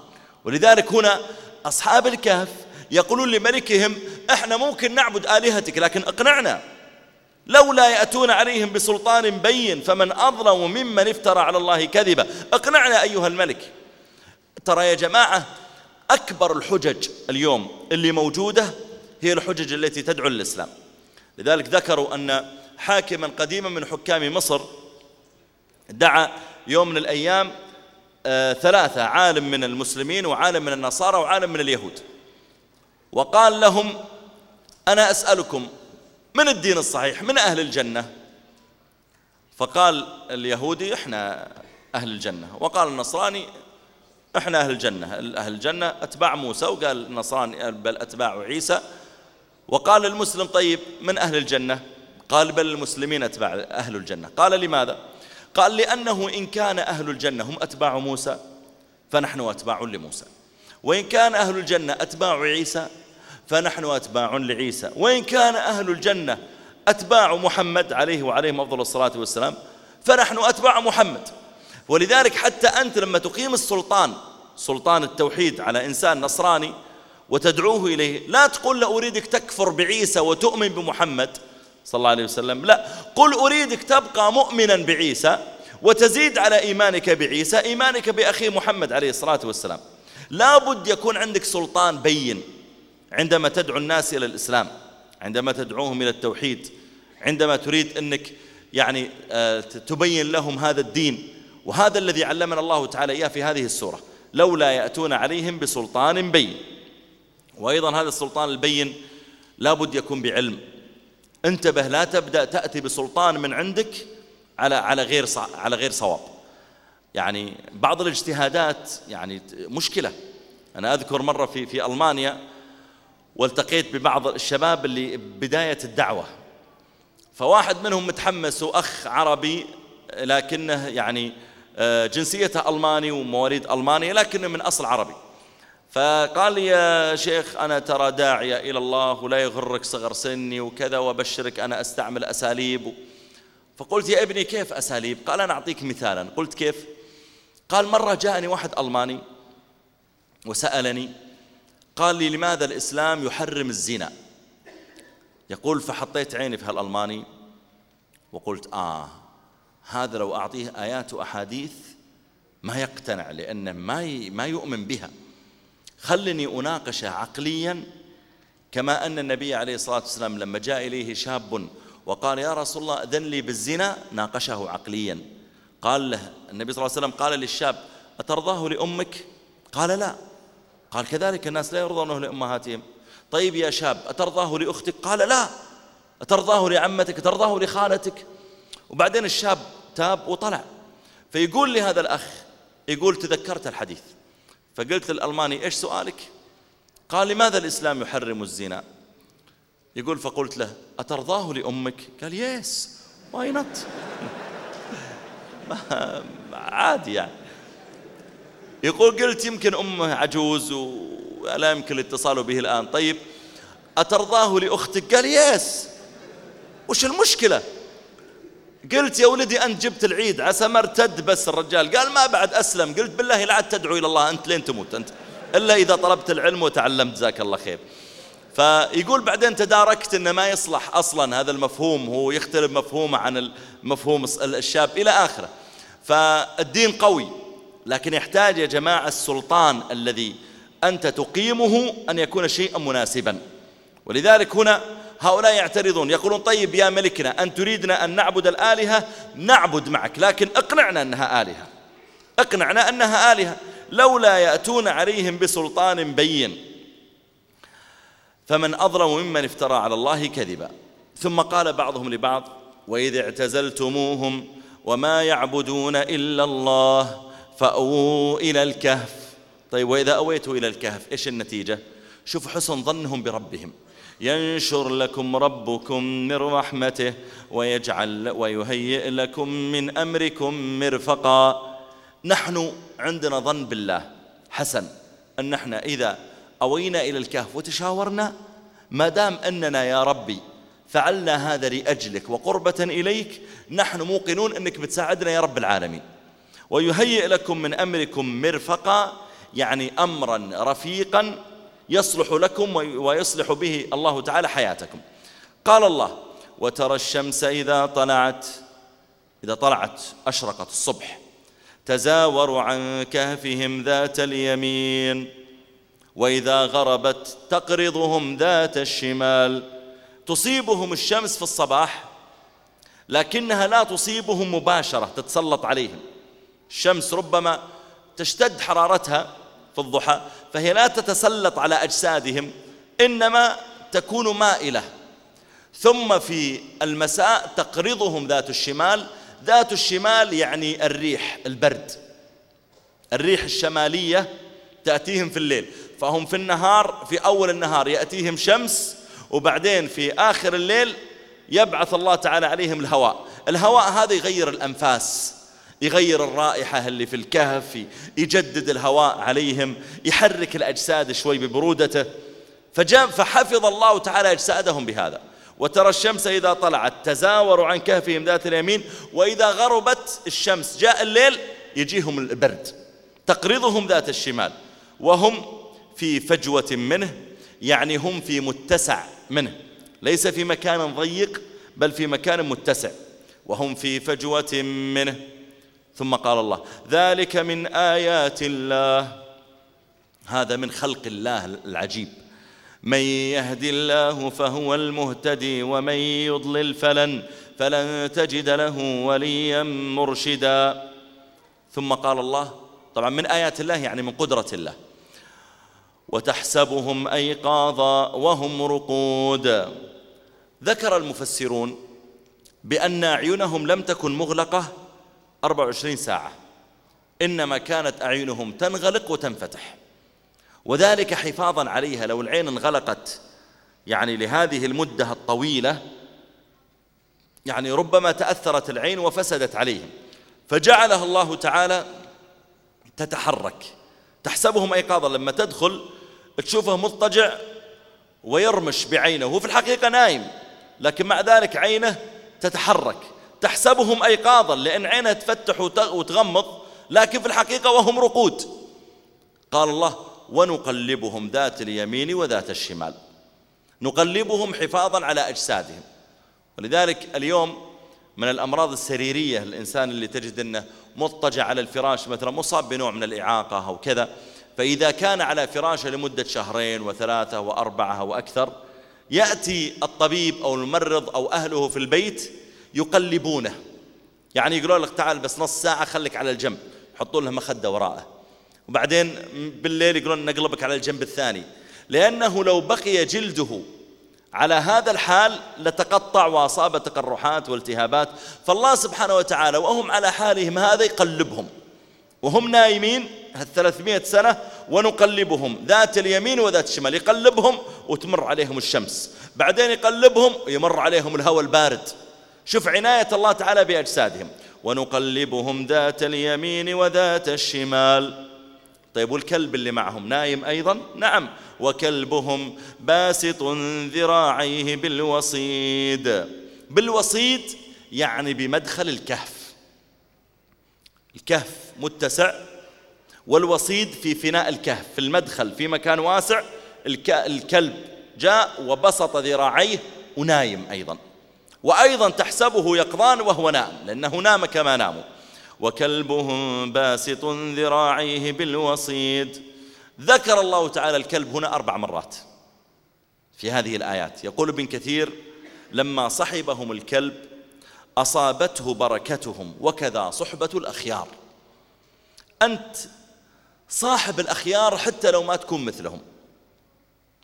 Speaker 3: ولذلك هنا أصحاب الكهف يقولون لملكهم إحنا ممكن نعبد آلهتك لكن اقنعنا. لولا يأتون عليهم بسلطان بين فمن أظلم ممن افترى على الله كذبا. اقنعنا أيها الملك. ترى يا جماعة أكبر الحجج اليوم اللي موجودة هي الحجج التي تدعو للإسلام. لذلك ذكروا أن حاكما قديما من حكام مصر دعا يوم من الأيام آه، ثلاثة عالم من المسلمين وعالم من النصارى وعالم من اليهود. وقال لهم أنا أسألكم من الدين الصحيح؟ من أهل الجنة؟ فقال اليهودي إحنا أهل الجنة. وقال النصراني إحنا أهل الجنة. أهل الجنة أتباع موسى وقال النصراني بل أتباع عيسى. وقال المسلم طيب من أهل الجنة؟ قال بل المسلمين أتباع أهل الجنة. قال لماذا؟ قال لأنه إن كان أهل الجنة هم أتباع موسى فنحن أتباع لموسى. وإن كان أهل الجنة أتباع عيسى فنحن أتباع لعيسى. وإن كان أهل الجنة أتباع محمد عليه وعليهم أفضل الصلاة والسلام فنحن أتباع محمد. ولذلك حتى أنت لما تقيم السلطان سلطان التوحيد على إنسان نصراني وتدعوه إليه لا تقول له أريدك تكفر بعيسى وتؤمن بمحمد. صلى الله عليه وسلم. لا قل أريدك تبقى مؤمنا بعيسى وتزيد على إيمانك بعيسى إيمانك بأخي محمد عليه الصلاة والسلام. لا بد يكون عندك سلطان بين عندما تدعو الناس إلى الإسلام عندما تدعوهم إلى التوحيد عندما تريد أنك يعني آه، تبين لهم هذا الدين. وهذا الذي علمنا الله تعالى إياه في هذه السورة. لولا يأتون عليهم بسلطان بين. وأيضا هذا السلطان البين لابد يكون بعلم. انتبه لا تبدأ تأتي بسلطان من عندك على على غير على غير صواب. يعني بعض الاجتهادات يعني مشكلة. أنا أذكر مرة في في ألمانيا والتقيت ببعض الشباب اللي بداية الدعوة. فواحد منهم متحمس وأخ عربي لكنه يعني آه، جنسيته ألماني ومواليد ألمانيا لكنه من أصل عربي. فقال يا شيخ أنا ترى داعية إلى الله ولا يغرك صغر سني وكذا وأبشرك أنا أستعمل أساليب. فقلت يا ابني كيف أساليب؟ قال أنا أعطيك مثالا. قلت كيف؟ قال مرة جاءني واحد ألماني وسألني قال لي لماذا الإسلام يحرم الزنا؟ يقول فحطيت عيني في هالألماني وقلت آه هذا لو أعطيه آيات وأحاديث ما يقتنع لأنه ما ما يؤمن بها. خلني أناقشه عقليا كما أن النبي عليه الصلاة والسلام لما جاء إليه شاب وقال يا رسول الله أذن لي بالزنا. ناقشه عقليا. قال له النبي صلى الله عليه وسلم قال للشاب أترضاه لأمك؟ قال لا. قال كذلك الناس لا يرضونه لأمهاتهم. طيب يا شاب أترضاه لأختك؟ قال لا. أترضاه لعمتك؟ أترضاه لخالتك؟ وبعدين الشاب تاب وطلع. فيقول لي هذا الأخ يقول تذكرت الحديث. فقلت للألماني إيش سؤالك؟ قال لماذا الإسلام يحرم الزنا؟ يقول فقلت له أترضاه لأمك؟ قال yes why not عادي يعني. يقول قلت يمكن أمه عجوز ولا يمكن الاتصال به الآن. طيب أترضاه لأختك؟ قال yes وش المشكلة؟ قلت يا ولدي أنت جبت العيد عسى ما ارتد بس الرجال. قال ما بعد أسلم. قلت بالله لا عاد تدعو إلى الله أنت لين تموت أنت. إلا إذا طلبت العلم وتعلمت جزاك الله خير. فيقول بعدين تداركت أنه ما يصلح أصلا هذا المفهوم هو يختلف مفهومه عن المفهوم الشاب إلى آخره. فالدين قوي لكن يحتاج يا جماعة السلطان الذي أنت تقيمه أن يكون شيئا مناسبا. ولذلك هنا هؤلاء يعترضون يقولون طيب يا ملكنا أن تريدنا أن نعبد الآلهة؟ نعبد معك لكن اقنعنا أنها آلهة. اقنعنا أنها آلهة. لولا يأتون عليهم بسلطان بين. فمن أظلم ممن افترى على الله كذبا. ثم قال بعضهم لبعض وإذ اعتزلتموهم وما يعبدون إلا الله فأووا إلى الكهف. طيب وإذا أويتوا إلى الكهف إيش النتيجة؟ شوف حسن ظنهم بربهم. ينشر لكم ربكم من رحمته ويجعل ويهيئ لكم من أمركم مرفقا. نحن عندنا ظن بالله حسن أن إحنا إذا أوينا إلى الكهف وتشاورنا ما دام أننا يا ربي فعلنا هذا لأجلك وقربة إليك نحن موقنون أنك بتساعدنا يا رب العالمين. ويهيئ لكم من أمركم مرفقا يعني أمرا رفيقا يصلح لكم ويصلح به الله تعالى حياتكم. قال الله وترى الشمس إذا طلعت إذا طلعت أشرقت الصبح. تزاور عن كهفهم ذات اليمين وإذا غربت تقرضهم ذات الشمال. تصيبهم الشمس في الصباح لكنها لا تصيبهم مباشرة تتسلط عليهم. الشمس ربما تشتد حرارتها في الضحى فهي لا تتسلط على أجسادهم إنما تكون مائلة. ثم في المساء تقرضهم ذات الشمال ذات الشمال يعني الريح البرد. الريح الشمالية تأتيهم في الليل. فهم في النهار في أول النهار يأتيهم شمس وبعدين في آخر الليل يبعث الله تعالى عليهم الهواء. الهواء هذا يغير الأنفاس. يغير الرائحة اللي في الكهف يجدد الهواء عليهم يحرك الأجساد شوي ببرودته. فجاء فحفظ الله تعالى أجسادهم بهذا. وترى الشمس إذا طلعت تزاور عن كهفهم ذات اليمين وإذا غربت الشمس جاء الليل يجيهم البرد تقرضهم ذات الشمال. وهم في فجوة منه يعني هم في متسع منه. ليس في مكان ضيق بل في مكان متسع. وهم في فجوة منه. ثم قال الله ذلك من آيات الله. هذا من خلق الله العجيب. من يهد الله فهو المهتدي ومن يضلل فلن فلن تجد له وليا مرشدا. ثم قال الله طبعا من آيات الله يعني من قدرة الله. وتحسبهم أيقاظا وهم رقود. ذكر المفسرون بأن أعينهم لم تكن مغلقة 24 ساعة. إنما كانت أعينهم تنغلق وتنفتح. وذلك حفاظا عليها لو العين انغلقت يعني لهذه المدة الطويلة يعني ربما تأثرت العين وفسدت عليهم. فجعلها الله تعالى تتحرك. تحسبهم أيقاظا. لما تدخل تشوفه مضطجع ويرمش بعينه. هو في الحقيقة نايم لكن مع ذلك عينه تتحرك. تحسبهم أيقاظا لأن عينها تفتح وتغمض لكن في الحقيقة وهم رقود. قال الله ونقلبهم ذات اليمين وذات الشمال. نقلبهم حفاظا على أجسادهم. ولذلك اليوم من الأمراض السريرية الإنسان اللي تجد أنه مضطجع على الفراش مثلا مصاب بنوع من الإعاقة أو كذا فإذا كان على فراشه لمدة شهرين وثلاثة وأربعة وأكثر يأتي الطبيب أو الممرض أو أهله في البيت يقلبونه. يعني يقولون لك تعال بس نص ساعة خليك على الجنب. يحطون له مخدة وراءه وبعدين بالليل يقولون نقلبك على الجنب الثاني. لأنه لو بقي جلده على هذا الحال لتقطع وأصاب تقرحات والتهابات. فالله سبحانه وتعالى وهم على حالهم هذا يقلبهم. وهم نايمين الثلاثمائة سنة ونقلبهم. ذات اليمين وذات الشمال. يقلبهم وتمر عليهم الشمس. بعدين يقلبهم ويمر عليهم الهواء البارد. شوف عناية الله تعالى بأجسادهم. ونقلبهم ذات اليمين وذات الشمال. طيب والكلب اللي معهم نايم أيضا؟ نعم. وكلبهم باسط ذراعيه بالوصيد. بالوصيد يعني بمدخل الكهف. الكهف متسع والوصيد في فناء الكهف. في المدخل في مكان واسع الكلب جاء وبسط ذراعيه ونايم أيضا. وأيضا تحسبه يقظان وهو نام لأنه نام كما ناموا. وكلبهم باسط ذراعيه بالوصيد. ذكر الله تعالى الكلب هنا أربع مرات في هذه الآيات. يقول ابن كثير لما صحبهم الكلب أصابته بركتهم وكذا صحبة الأخيار. أنت صاحب الأخيار حتى لو ما تكون مثلهم.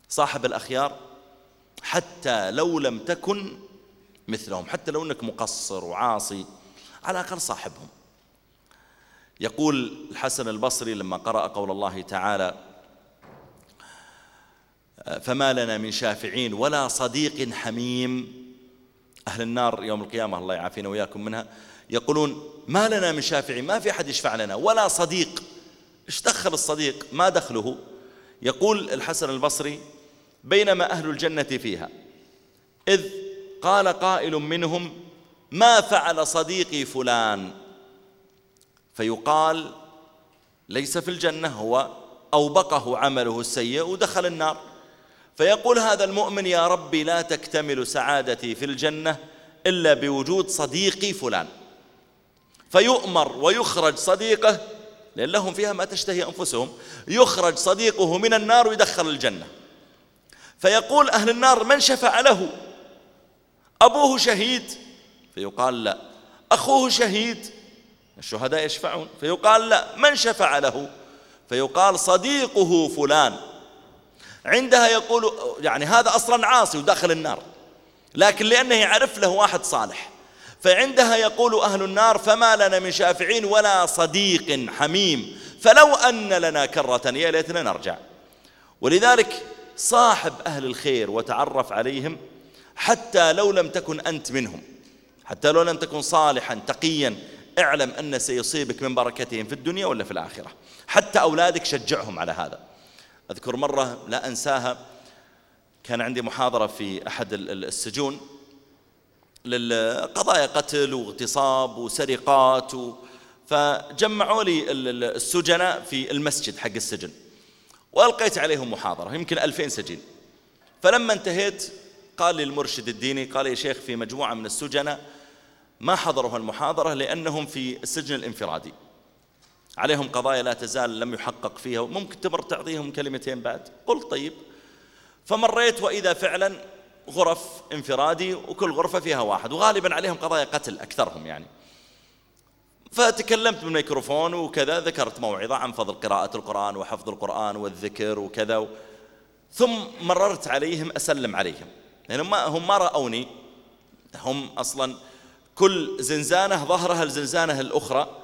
Speaker 3: صاحب الأخيار حتى لو لم تكن مثلهم حتى لو أنك مقصر وعاصي على الأقل صاحبهم. يقول الحسن البصري لما قرأ قول الله تعالى فما لنا من شافعين ولا صديق حميم. أهل النار يوم القيامة الله يعافينا وإياكم منها يقولون ما لنا من شافعين ما في أحد يشفع لنا ولا صديق. إيش دخل الصديق؟ ما دخله. يقول الحسن البصري بينما أهل الجنة فيها إذ قال قائل منهم ما فعل صديقي فلان؟ فيقال ليس في الجنة هو أوبقه عمله السيء ودخل النار. فيقول هذا المؤمن يا ربي لا تكتمل سعادتي في الجنة إلا بوجود صديقي فلان. فيؤمر ويخرج صديقه لأن لهم فيها ما تشتهي أنفسهم يخرج صديقه من النار ويدخل الجنة. فيقول أهل النار من شفع له؟ أبوه شهيد. فيقال لا. أخوه شهيد. الشهداء يشفعون. فيقال لا. من شفع له؟ فيقال صديقه فلان. عندها يقول يعني هذا أصلا عاصي وداخل النار. لكن لأنه يعرف له واحد صالح. فعندها يقول أهل النار فما لنا من شافعين ولا صديق حميم. فلو أن لنا كرة يا ليتنا نرجع. ولذلك صاحب أهل الخير وتعرف عليهم حتى لو لم تكن أنت منهم. حتى لو لم تكن صالحا تقيا اعلم أن سيصيبك من بركتهم في الدنيا ولا في الآخرة. حتى أولادك شجعهم على هذا. أذكر مرة لا أنساها كان عندي محاضرة في أحد السجون للقضايا قتل واغتصاب وسرقات و... فجمعوا لي السجناء في المسجد حق السجن. وألقيت عليهم محاضرة يمكن ألفين سجين. فلما انتهيت قال لي المرشد الديني قال يا شيخ في مجموعة من السجناء ما حضروا المحاضرة لأنهم في السجن الانفرادي. عليهم قضايا لا تزال لم يحقق فيها ممكن تمر تعطيهم كلمتين بعد. قلت طيب. فمريت وإذا فعلا غرف انفرادي وكل غرفة فيها واحد. وغالبا عليهم قضايا قتل أكثرهم يعني. فتكلمت بالميكروفون وكذا ذكرت موعظة عن فضل قراءة القرآن وحفظ القرآن والذكر وكذا ثم مررت عليهم أسلم عليهم. يعني هم, هم ما رأوني. هم أصلا كل زنزانة ظهرها الزنزانة الأخرى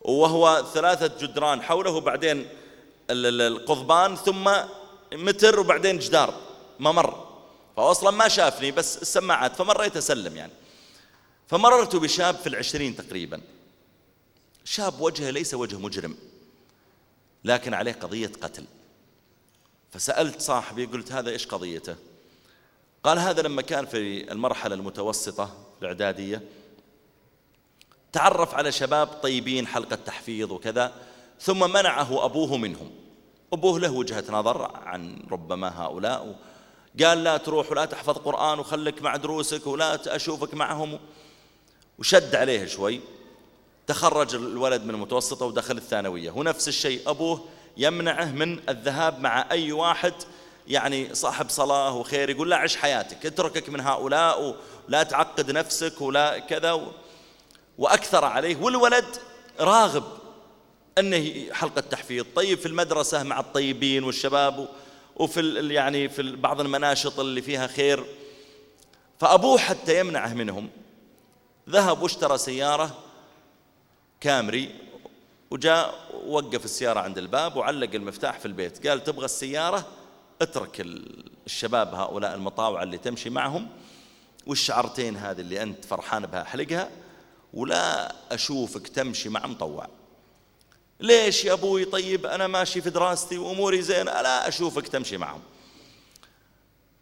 Speaker 3: وهو ثلاثة جدران حوله وبعدين القضبان ثم متر وبعدين جدار ممر. فهو أصلا ما شافني بس السماعات فمريت أسلم يعني. فمررت بشاب في العشرين تقريبا. شاب وجهه ليس وجه مجرم لكن عليه قضية قتل. فسألت صاحبي قلت هذا إيش قضيته؟ قال هذا لما كان في المرحلة المتوسطة الإعدادية تعرف على شباب طيبين حلقة تحفيظ وكذا ثم منعه أبوه منهم. أبوه له وجهة نظر عن ربما هؤلاء قال لا تروح ولا تحفظ قرآن وخلك مع دروسك ولا أشوفك معهم. وشد عليه شوي تخرج الولد من المتوسطة ودخل الثانوية. ونفس الشيء أبوه يمنعه من الذهاب مع أي واحد يعني صاحب صلاة وخير يقول لا عش حياتك اتركك من هؤلاء ولا تعقد نفسك ولا كذا وأكثر عليه. والولد راغب أنه حلقة تحفيظ. طيب في المدرسة مع الطيبين والشباب وفي يعني في بعض المناشط اللي فيها خير. فأبوه حتى يمنعه منهم. ذهب واشترى سيارة كامري وجاء وقف السيارة عند الباب وعلق المفتاح في البيت. قال تبغى السيارة؟ اترك الشباب هؤلاء المطاوعة اللي تمشي معهم والشعرتين هذه اللي أنت فرحان بها أحلقها ولا أشوفك تمشي مع مطوع. ليش يا أبوي؟ طيب أنا ماشي في دراستي وأموري زينة لا أشوفك تمشي معهم.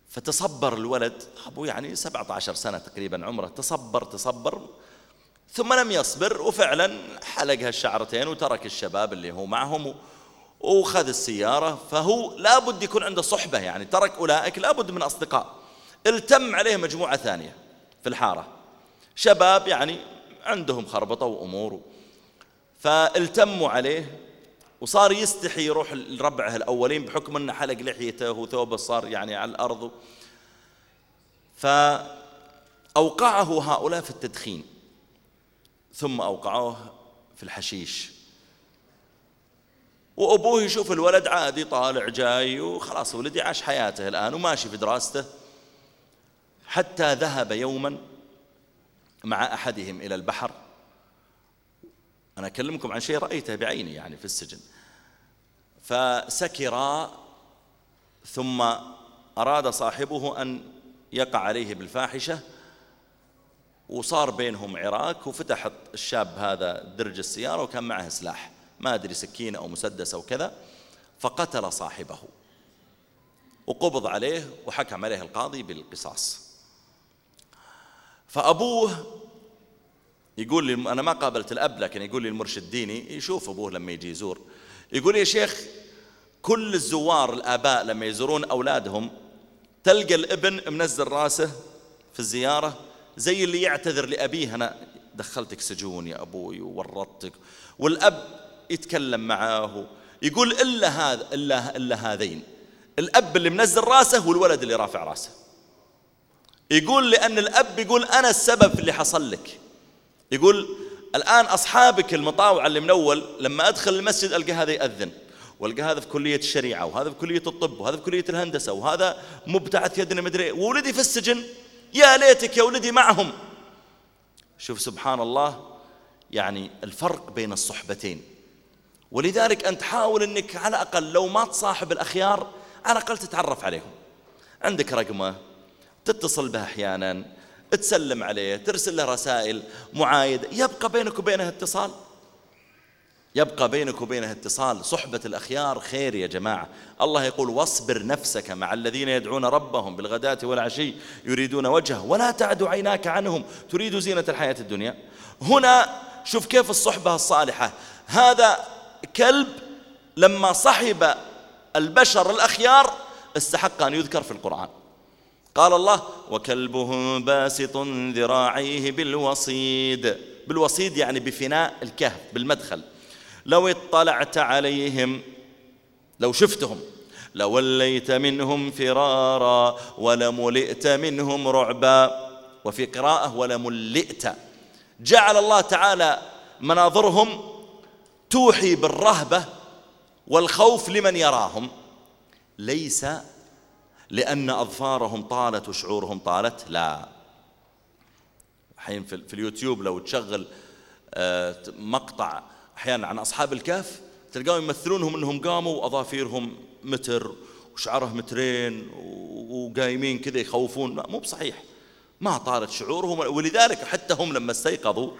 Speaker 3: فتصبر الولد أبوي يعني 17 سنة تقريبا عمره تصبر تصبر ثم لم يصبر وفعلا حلق هالشعرتين وترك الشباب اللي هو معهم وخذ السيارة فهو لابد يكون عنده صحبة يعني ترك أولئك لابد من أصدقاء. التم عليه مجموعة ثانية في الحارة. شباب يعني عندهم خربطة وأمور. فالتموا عليه وصار يستحي يروح لربعه الأولين بحكم أنه حلق لحيته وثوبه صار يعني على الأرض. فأوقعه هؤلاء في التدخين. ثم أوقعوه في الحشيش. وأبوه يشوف الولد عادي طالع جاي وخلاص ولدي عاش حياته الآن وماشي في دراسته. حتى ذهب يوما مع أحدهم إلى البحر. أنا أكلمكم عن شيء رأيته بعيني يعني في السجن. فسكرا ثم أراد صاحبه أن يقع عليه بالفاحشة وصار بينهم عراك وفتح الشاب هذا درج السيارة وكان معه سلاح. ما أدري سكينة أو مسدس أو كذا فقتل صاحبه. وقبض عليه وحكم عليه القاضي بالقصاص. فأبوه يقول لي أنا ما قابلت الأب لكن يقول لي المرشد الديني يشوف أبوه لما يجي يزور. يقول يا شيخ كل الزوار الآباء لما يزورون أولادهم تلقى الابن منزل رأسه في الزيارة زي اللي يعتذر لأبيه أنا دخلتك سجون يا أبوي وورطتك والأب يتكلم معاه يقول إلا هذا إلا, إلا هذين. الأب اللي منزل راسه والولد اللي رافع راسه. يقول لأن الأب يقول أنا السبب في اللي حصل لك. يقول الآن أصحابك المطاوعة اللي من أول لما أدخل المسجد ألقى هذا يأذن وألقى هذا في كلية الشريعة وهذا في كلية الطب وهذا في كلية الهندسة وهذا مبتعث يدنا مدري وولدي في السجن. يا ليتك يا ولدي معهم. شوف سبحان الله يعني الفرق بين الصحبتين. ولذلك أنت حاول أنك على الأقل لو ما تصاحب الأخيار على الأقل تتعرف عليهم. عندك رقمة تتصل به أحيانا تسلم عليه ترسل له رسائل معايدة يبقى بينك وبينه اتصال. يبقى بينك وبينه اتصال. صحبة الأخيار خير يا جماعة. الله يقول واصبر نفسك مع الذين يدعون ربهم بالغداة والعشي يريدون وجهه. ولا تعد عيناك عنهم. تريد زينة الحياة الدنيا. هنا شوف كيف الصحبة الصالحة. هذا كلب لما صحب البشر الأخيار استحق أن يذكر في القرآن. قال الله وكلبهم باسط ذراعيه بالوصيد. بالوصيد يعني بفناء الكهف بالمدخل. لو اطلعت عليهم لو شفتهم لوليت منهم فرارا ولملئت منهم رعبا. وفي قراءة ولملئت. جعل الله تعالى مناظرهم توحي بالرهبة والخوف لمن يراهم. ليس لأن أظفارهم طالت وشعورهم طالت لا. حين في اليوتيوب لو تشغل آه، مقطع أحيانا عن أصحاب الكهف تلقاهم يمثلونهم أنهم قاموا وأظافيرهم متر وشعره مترين وقايمين كذا يخوفون. مو بصحيح. ما طالت شعورهم ولذلك حتى هم لما استيقظوا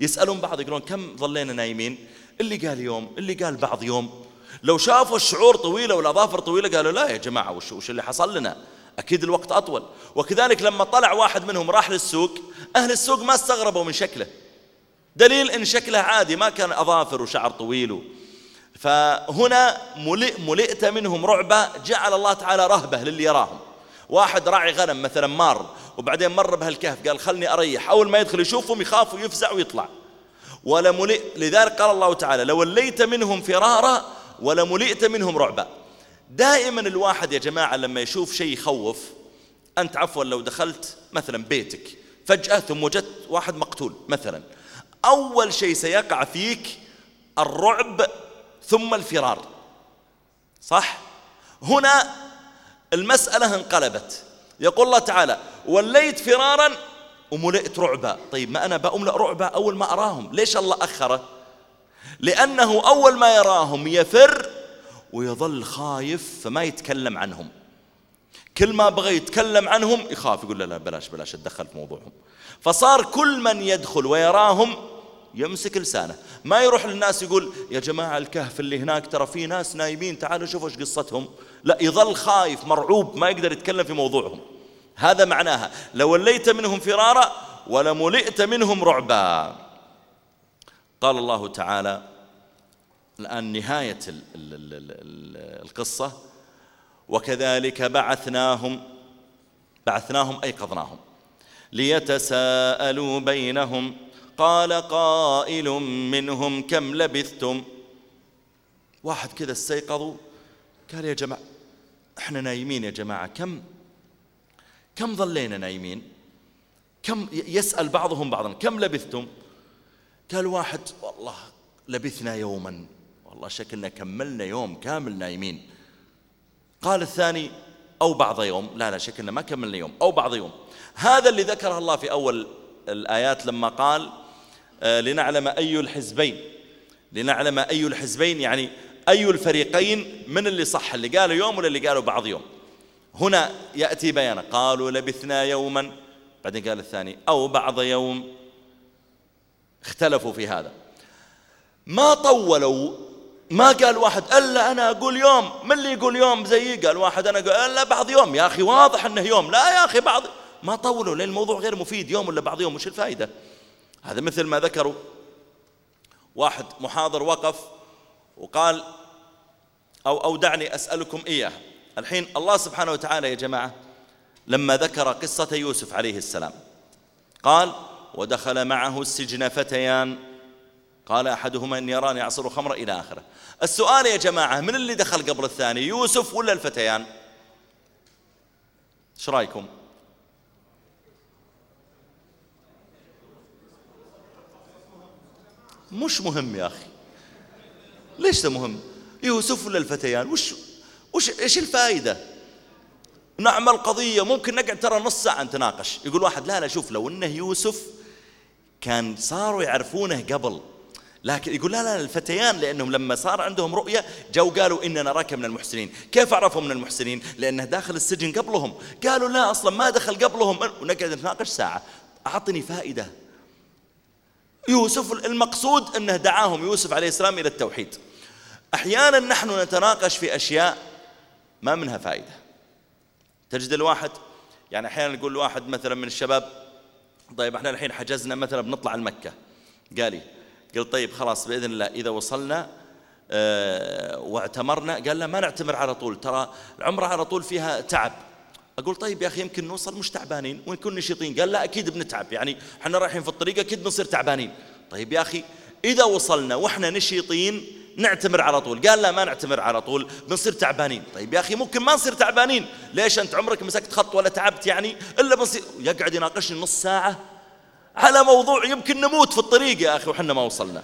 Speaker 3: يسألون بعض يقولون كم ظلينا نايمين؟ اللي قال يوم اللي قال بعض يوم. لو شافوا الشعور طويلة والأظافر طويلة قالوا لا يا جماعة وش, وش اللي حصل لنا؟ أكيد الوقت أطول. وكذلك لما طلع واحد منهم راح للسوق أهل السوق ما استغربوا من شكله. دليل إن شكله عادي ما كان أظافر وشعر طويل. فهنا ملئ ملئت منهم رعبا جعل الله تعالى رهبة للي يراهم. واحد راعي غنم مثلا مار وبعدين مر بهالكهف قال خلني أريح. أول ما يدخل يشوفهم يخاف ويفزع ويطلع. ولا ملئ لذلك قال الله تعالى لوليت منهم فرارا ولملئت منهم رعبا. دائما الواحد يا جماعة لما يشوف شيء يخوف أنت عفوا لو دخلت مثلا بيتك فجأة ثم وجدت واحد مقتول مثلا أول شيء سيقع فيك الرعب ثم الفرار. صح؟ هنا المسألة انقلبت. يقول الله تعالى وليت فرارا وملئت رعبا طيب ما أنا بأملأ رعبا أول ما أراهم. ليش الله أخره؟ لأنه أول ما يراهم يفر ويظل خايف فما يتكلم عنهم. كل ما بغى يتكلم عنهم يخاف يقول لا لا بلاش بلاش اتدخل في موضوعهم. فصار كل من يدخل ويراهم يمسك لسانه. ما يروح للناس يقول يا جماعة الكهف اللي هناك ترى في ناس نايمين تعالوا شوفوا إيش قصتهم. لا يظل خايف مرعوب ما يقدر يتكلم في موضوعهم. هذا معناها. لوليت منهم فرارا ولملئت منهم رعبا. قال الله تعالى الآن نهاية القصة. وكذلك بعثناهم بعثناهم أيقظناهم ليتساءلوا بينهم. قال قائل منهم كم لبثتم؟ واحد كذا استيقظوا قال يا جماعة إحنا نايمين يا جماعة كم كم ظلينا نايمين؟ كم يسأل بعضهم بعضا كم لبثتم؟ قال واحد والله لبثنا يوما. والله شكلنا كملنا يوم كامل نايمين. قال الثاني أو بعض يوم. لا لا شكلنا ما كملنا يوم أو بعض يوم. هذا اللي ذكره الله في أول الآيات لما قال آه، لنعلم أي الحزبين. لنعلم أي الحزبين يعني أي الفريقين من اللي صح اللي قالوا يوم ولا اللي قالوا بعض يوم. هنا يأتي بيانا قالوا لبثنا يوما. بعدين قال الثاني أو بعض يوم. اختلفوا في هذا. ما طولوا ما قال واحد ألا أنا أقول يوم. من اللي يقول يوم؟ زيي قال واحد أنا أقول ألا بعض يوم. يا أخي واضح إنه يوم. لا يا أخي بعض. ما طولوا لأن الموضوع غير مفيد. يوم ولا بعض يوم؟ وش الفائدة؟ هذا مثل ما ذكروا. واحد محاضر وقف وقال أو أو دعني أسألكم إياه. الحين الله سبحانه وتعالى يا جماعة لما ذكر قصة يوسف عليه السلام قال ودخل معه السجن فتيان. قال أحدهما إني أراني أعصر خمرا إلى آخره. السؤال يا جماعة من اللي دخل قبل الثاني يوسف ولا الفتيان؟ إيش رأيكم؟ مش مهم يا أخي. ليش ده مهم؟ يوسف ولا الفتيان؟ وش وش إيش الفائدة؟ نعمل قضية ممكن نقعد ترى نص ساعة نتناقش. يقول واحد لا لا شوف لو إنه يوسف كان صاروا يعرفونه قبل لكن يقول لا لا الفتيان لأنهم لما صار عندهم رؤية جو قالوا نراك من المحسنين. كيف عرفوا من المحسنين؟ لأنه داخل السجن قبلهم. قالوا لا أصلا ما دخل قبلهم. ونقعد نتناقش ساعة. أعطني فائدة. يوسف المقصود أنه دعاهم يوسف عليه السلام إلى التوحيد. أحيانا نحن نتناقش في أشياء ما منها فائدة. تجد الواحد يعني أحيانا يقول الواحد مثلا من الشباب طيب إحنا الحين حجزنا مثلا بنطلع المكة قال لي قلت طيب خلاص بإذن الله إذا وصلنا آه واعتمرنا قال لا ما نعتمر على طول ترى العمرة على طول فيها تعب. أقول طيب يا أخي يمكن نوصل مش تعبانين ونكون نشيطين. قال لا أكيد بنتعب يعني إحنا رايحين في الطريق أكيد بنصير تعبانين. طيب يا أخي إذا وصلنا وإحنا نشيطين نعتمر على طول. قال لا ما نعتمر على طول بنصير تعبانين. طيب يا أخي ممكن ما نصير تعبانين. ليش أنت عمرك مسكت خط ولا تعبت يعني؟ إلا بنصير يقعد يناقشني نص ساعة على موضوع يمكن نموت في الطريق يا أخي وحنا ما وصلنا.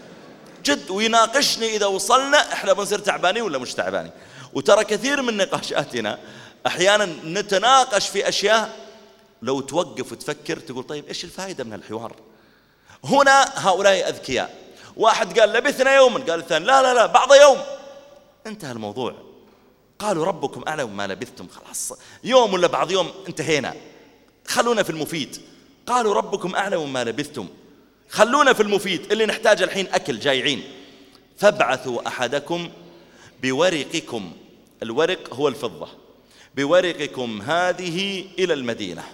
Speaker 3: جد ويناقشني إذا وصلنا إحنا بنصير تعبانين ولا مش تعبانين؟ وترى كثير من نقاشاتنا أحيانا نتناقش في أشياء لو توقف وتفكر تقول طيب إيش الفائدة من الحوار؟ هنا هؤلاء أذكياء. واحد قال لبثنا يوما قال الثاني لا لا لا بعض يوم. انتهى الموضوع. قالوا ربكم أعلم ما لبثتم خلاص. يوم ولا بعض يوم انتهينا. خلونا في المفيد. قالوا ربكم أعلم ما لبثتم. خلونا في المفيد. اللي نحتاج الحين أكل جايعين. فابعثوا أحدكم بورقكم. الورق هو الفضة. بورقكم هذه إلى المدينة.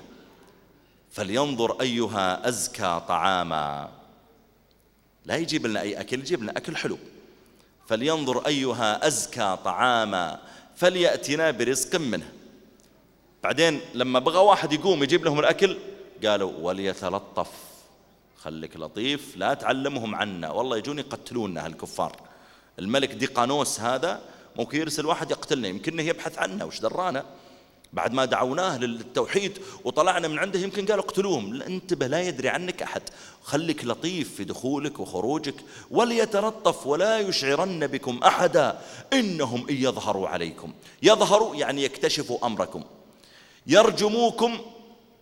Speaker 3: فلينظر أيها أزكى طعاما. لا يجيب لنا أي أكل يجيب لنا أكل حلو. فلينظر أيها أزكى طعاما فليأتنا برزق منه. بعدين لما بغى واحد يقوم يجيب لهم الأكل قالوا وليتلطف. خليك لطيف لا تعلمهم عنا. والله يجون يقتلوننا هالكفار. الملك ديقانوس هذا ممكن يرسل واحد يقتلنا يمكن يبحث عنا وش درانا. بعد ما دعوناه للتوحيد وطلعنا من عنده يمكن قالوا اقتلوهم. انتبه لا يدري عنك أحد. خليك لطيف في دخولك وخروجك وليتلطف ولا يشعرن بكم أحدا. إنهم إن يظهروا عليكم. يظهروا يعني يكتشفوا أمركم. يرجموكم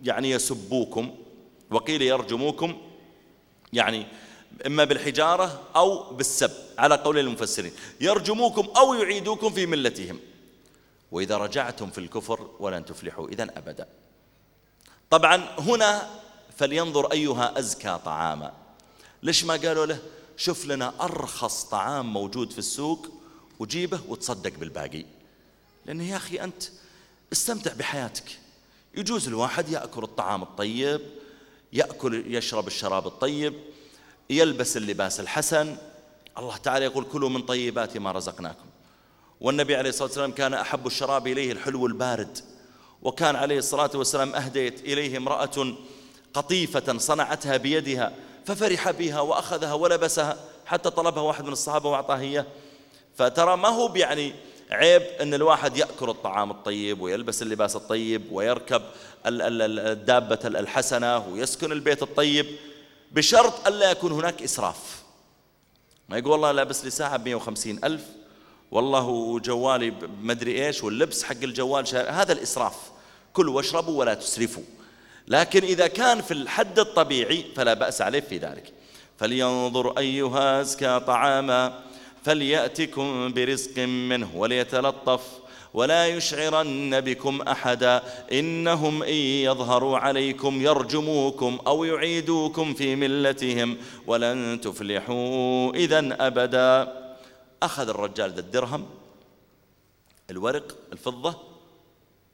Speaker 3: يعني يسبوكم. وقيل يرجموكم يعني إما بالحجارة أو بالسب على قول المفسرين. يرجموكم أو يعيدوكم في ملتهم. وإذا رجعتم في الكفر ولن تفلحوا. إذا أبدا. طبعا هنا فلينظر أيها أزكى طعاما. ليش ما قالوا له؟ شوف لنا أرخص طعام موجود في السوق وجيبه وتصدق بالباقي. لأن يا أخي أنت استمتع بحياتك. يجوز الواحد يأكل الطعام الطيب يأكل يشرب الشراب الطيب يلبس اللباس الحسن. الله تعالى يقول كلوا من طيبات ما رزقناكم. والنبي عليه الصلاة والسلام كان أحب الشراب إليه الحلو البارد وكان عليه الصلاة والسلام أهديت إليه امرأة قطيفة صنعتها بيدها ففرح بها وأخذها ولبسها حتى طلبها واحد من الصحابة وأعطاه إياه. فترى ما هو يعني عيب أن الواحد يأكل الطعام الطيب ويلبس اللباس الطيب ويركب الدابة الحسنة ويسكن البيت الطيب بشرط ألا يكون هناك إسراف. ما يقول والله لابس لي ساعة ب 150 ألف والله جوالي مدري إيش واللبس حق الجوال شهر هذا الإسراف. كلوا واشربوا ولا تسرفوا. لكن إذا كان في الحد الطبيعي فلا بأس عليه في ذلك. فلينظر أيها أزكى طعاما فليأتكم برزق منه وليتلطف ولا يشعرن بكم أحدا إنهم إن يظهروا عليكم يرجموكم أو يعيدوكم في ملتهم ولن تفلحوا إذا أبدا. أخذ الرجال ذا الدرهم الورق الفضة.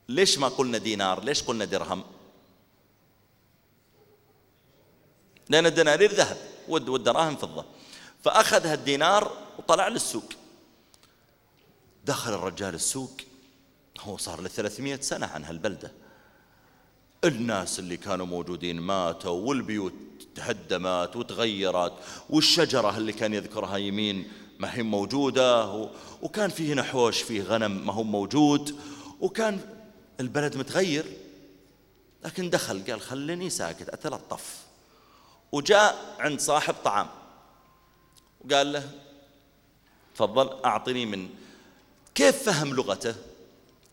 Speaker 3: ليش ما قلنا دينار؟ ليش قلنا درهم؟ لأن الدنانير ذهب والدراهم فضة. فأخذ الدينار وطلع للسوق. دخل الرجال السوق. هو صار له 300 سنة عن هالبلدة. الناس اللي كانوا موجودين ماتوا والبيوت تهدمت وتغيرت والشجرة اللي كان يذكرها يمين ما هي موجودة وكان فيه هنا حوش فيه غنم ما هو موجود وكان البلد متغير. لكن دخل قال خلني ساكت أتلطف وجاء عند صاحب طعام وقال له تفضل أعطني من كيف فهم لغته؟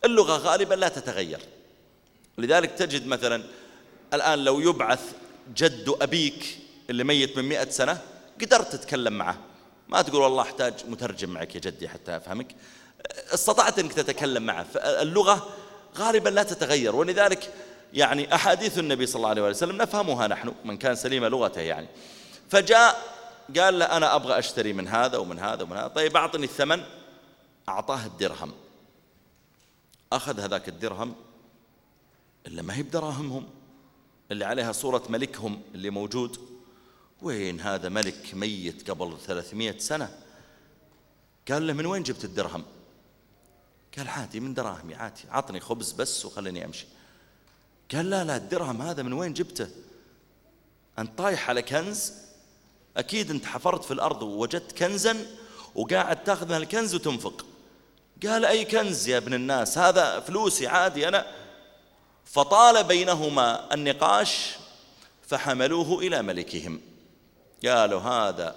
Speaker 3: اللغة غالبا لا تتغير. لذلك تجد مثلا الآن لو يبعث جد أبيك اللي ميت من مئة سنة قدرت تتكلم معه. ما تقول والله أحتاج مترجم معك يا جدي حتى أفهمك. استطعت أنك تتكلم معه. فاللغة غالبا لا تتغير ولذلك يعني أحاديث النبي صلى الله عليه وسلم نفهمها نحن من كان سليم لغته يعني. فجاء قال له أنا أبغى أشتري من هذا ومن هذا ومن هذا. طيب أعطني الثمن. أعطاه الدرهم. أخذ هذاك الدرهم. إلا ما هي بدراهمهم. اللي عليها صورة ملكهم اللي موجود. وين هذا ملك ميت قبل 300 سنة؟ قال له من وين جبت الدرهم؟ قال عادي من دراهمي عادي عطني خبز بس وخليني أمشي. قال لا لا الدرهم هذا من وين جبته؟ أنت طايح على كنز؟ أكيد أنت حفرت في الأرض ووجدت كنزا وقاعد تأخذ من الكنز وتنفق. قال أي كنز يا ابن الناس؟ هذا فلوسي عادي أنا فطال بينهما النقاش فحملوه إلى ملكهم. قالوا هذا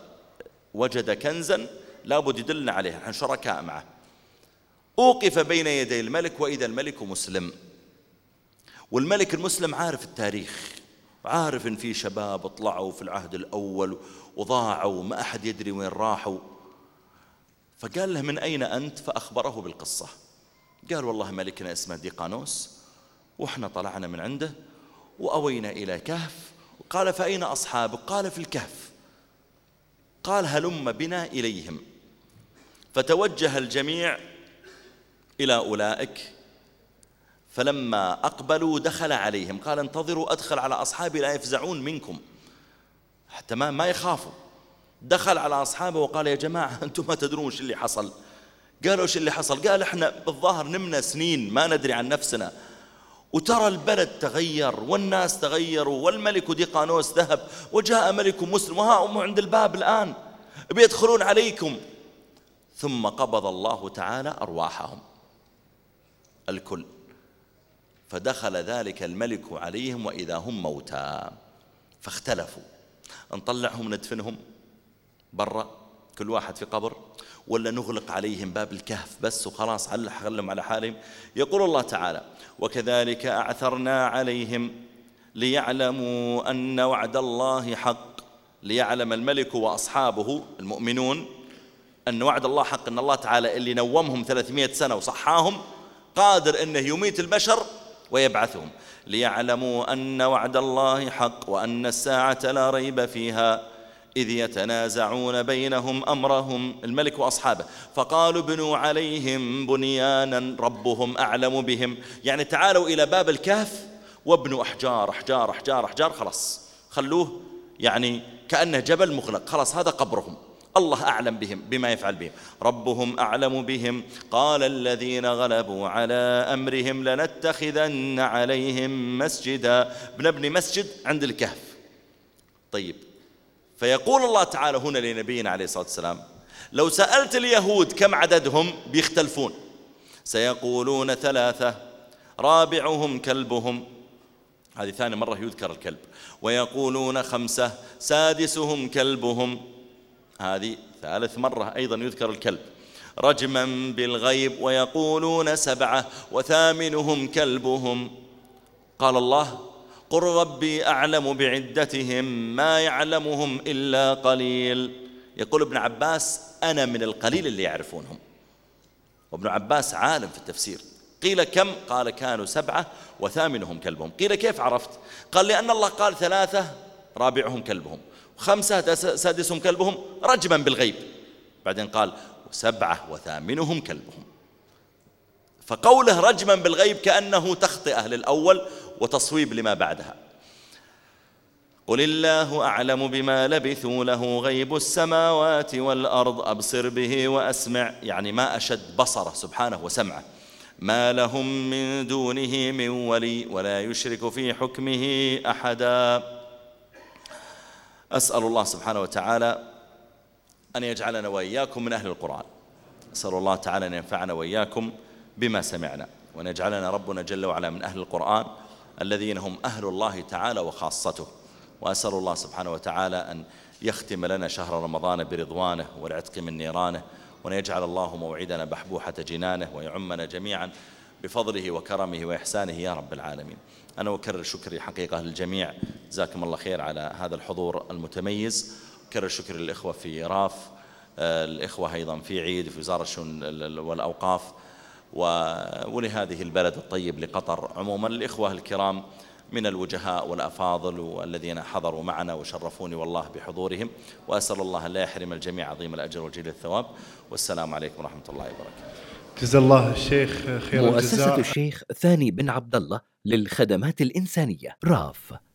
Speaker 3: وجد كنزا لابد يدلنا عليه عن شركاء معه. أوقف بين يدي الملك وإذا الملك مسلم. والملك المسلم عارف التاريخ عارف إن في شباب طلعوا في العهد الأول وضاعوا ما أحد يدري وين راحوا. فقال له من أين أنت؟ فأخبره بالقصة. قال والله ملكنا اسمه ديقانوس وإحنا طلعنا من عنده وأوينا إلى كهف. قال فأين أصحابك؟ قال في الكهف. قال هلم بنا إليهم. فتوجه الجميع إلى أولئك. فلما أقبلوا دخل عليهم. قال انتظروا أدخل على أصحابي لا يفزعون منكم. حتى ما, ما يخافوا. دخل على أصحابه وقال يا جماعة أنتم ما تدرون وش اللي حصل. قالوا وش اللي حصل؟ قال إحنا بالظاهر نمنا سنين ما ندري عن نفسنا. وترى البلد تغير والناس تغيروا والملك ديقانوس ذهب وجاء ملك مسلم وها هم عند الباب الآن بيدخلون عليكم. ثم قبض الله تعالى أرواحهم. الكل. فدخل ذلك الملك عليهم وإذا هم موتى. فاختلفوا. نطلعهم ندفنهم. برا. كل واحد في قبر ولا نغلق عليهم باب الكهف بس وخلاص خلهم على حالهم. يقول الله تعالى وكذلك أعثرنا عليهم ليعلموا أن وعد الله حق ليعلم الملك وأصحابه المؤمنون أن وعد الله حق أن الله تعالى اللي نومهم 300 سنة وصحاهم قادر أنه يميت البشر ويبعثهم. ليعلموا أن وعد الله حق وأن الساعة لا ريب فيها إذ يتنازعون بينهم أمرهم الملك وأصحابه. فقالوا بنوا عليهم بنيانا ربهم أعلم بهم. يعني تعالوا إلى باب الكهف وابنوا أحجار أحجار أحجار أحجار خلاص. خلوه يعني كأنه جبل مغلق. خلاص هذا قبرهم. الله أعلم بهم بما يفعل بهم. ربهم أعلم بهم. قال الذين غلبوا على أمرهم لنتخذن عليهم مسجدا. بنبني مسجد عند الكهف. طيب فيقول الله تعالى هنا لنبينا عليه الصلاة والسلام لو سألت اليهود كم عددهم بيختلفون. سيقولون ثلاثة رابعهم كلبهم. هذه ثاني مرة يذكر الكلب. ويقولون خمسة سادسهم كلبهم. هذه ثالث مرة أيضا يذكر الكلب. رجما بالغيب ويقولون سبعة وثامنهم كلبهم. قال الله قل ربي أعلم بعدتهم ما يعلمهم إلا قليل. يقول ابن عباس أنا من القليل اللي يعرفونهم. وابن عباس عالم في التفسير. قيل كم؟ قال كانوا سبعة وثامنهم كلبهم. قيل كيف عرفت؟ قال لأن الله قال ثلاثة رابعهم كلبهم. خمسة سادسهم كلبهم. رجما بالغيب. بعدين قال سبعة وثامنهم كلبهم. فقوله رجما بالغيب كأنه تخطئة للأول وتصويب لما بعدها. قل الله أعلم بما لبثوا له غيب السماوات والأرض أبصر به وأسمع. يعني ما أشد بصره سبحانه وسمعه. ما لهم من دونه من ولي ولا يشرك في حكمه أحدا. أسأل الله سبحانه وتعالى أن يجعلنا وإياكم من أهل القرآن. أسأل الله تعالى أن ينفعنا وإياكم بما سمعنا. وأن يجعلنا ربنا جل وعلا من أهل القرآن. الذين هم أهل الله تعالى وخاصته. وأسأل الله سبحانه وتعالى أن يختم لنا شهر رمضان برضوانه والعتق من نيرانه وأن يجعل الله موعدنا بحبوحة جنانه ويعمنا جميعا بفضله وكرمه وإحسانه يا رب العالمين. أنا أكرر شكري حقيقة للجميع. جزاكم الله خير على هذا الحضور المتميز. أكرر شكري للإخوة في راف آه، الإخوة أيضا في عيد في وزارة الشؤون والأوقاف. ولهذه البلد الطيب لقطر عموما الإخوة الكرام من الوجهاء والأفاضل والذين حضروا معنا وشرفوني والله بحضورهم وأسأل الله لا يحرم الجميع عظيم الأجر وجيل الثواب. والسلام عليكم ورحمة الله وبركاته.
Speaker 1: جزا الله الشيخ خير
Speaker 5: مؤسسة الشيخ ثاني بن عبد الله للخدمات الإنسانية راف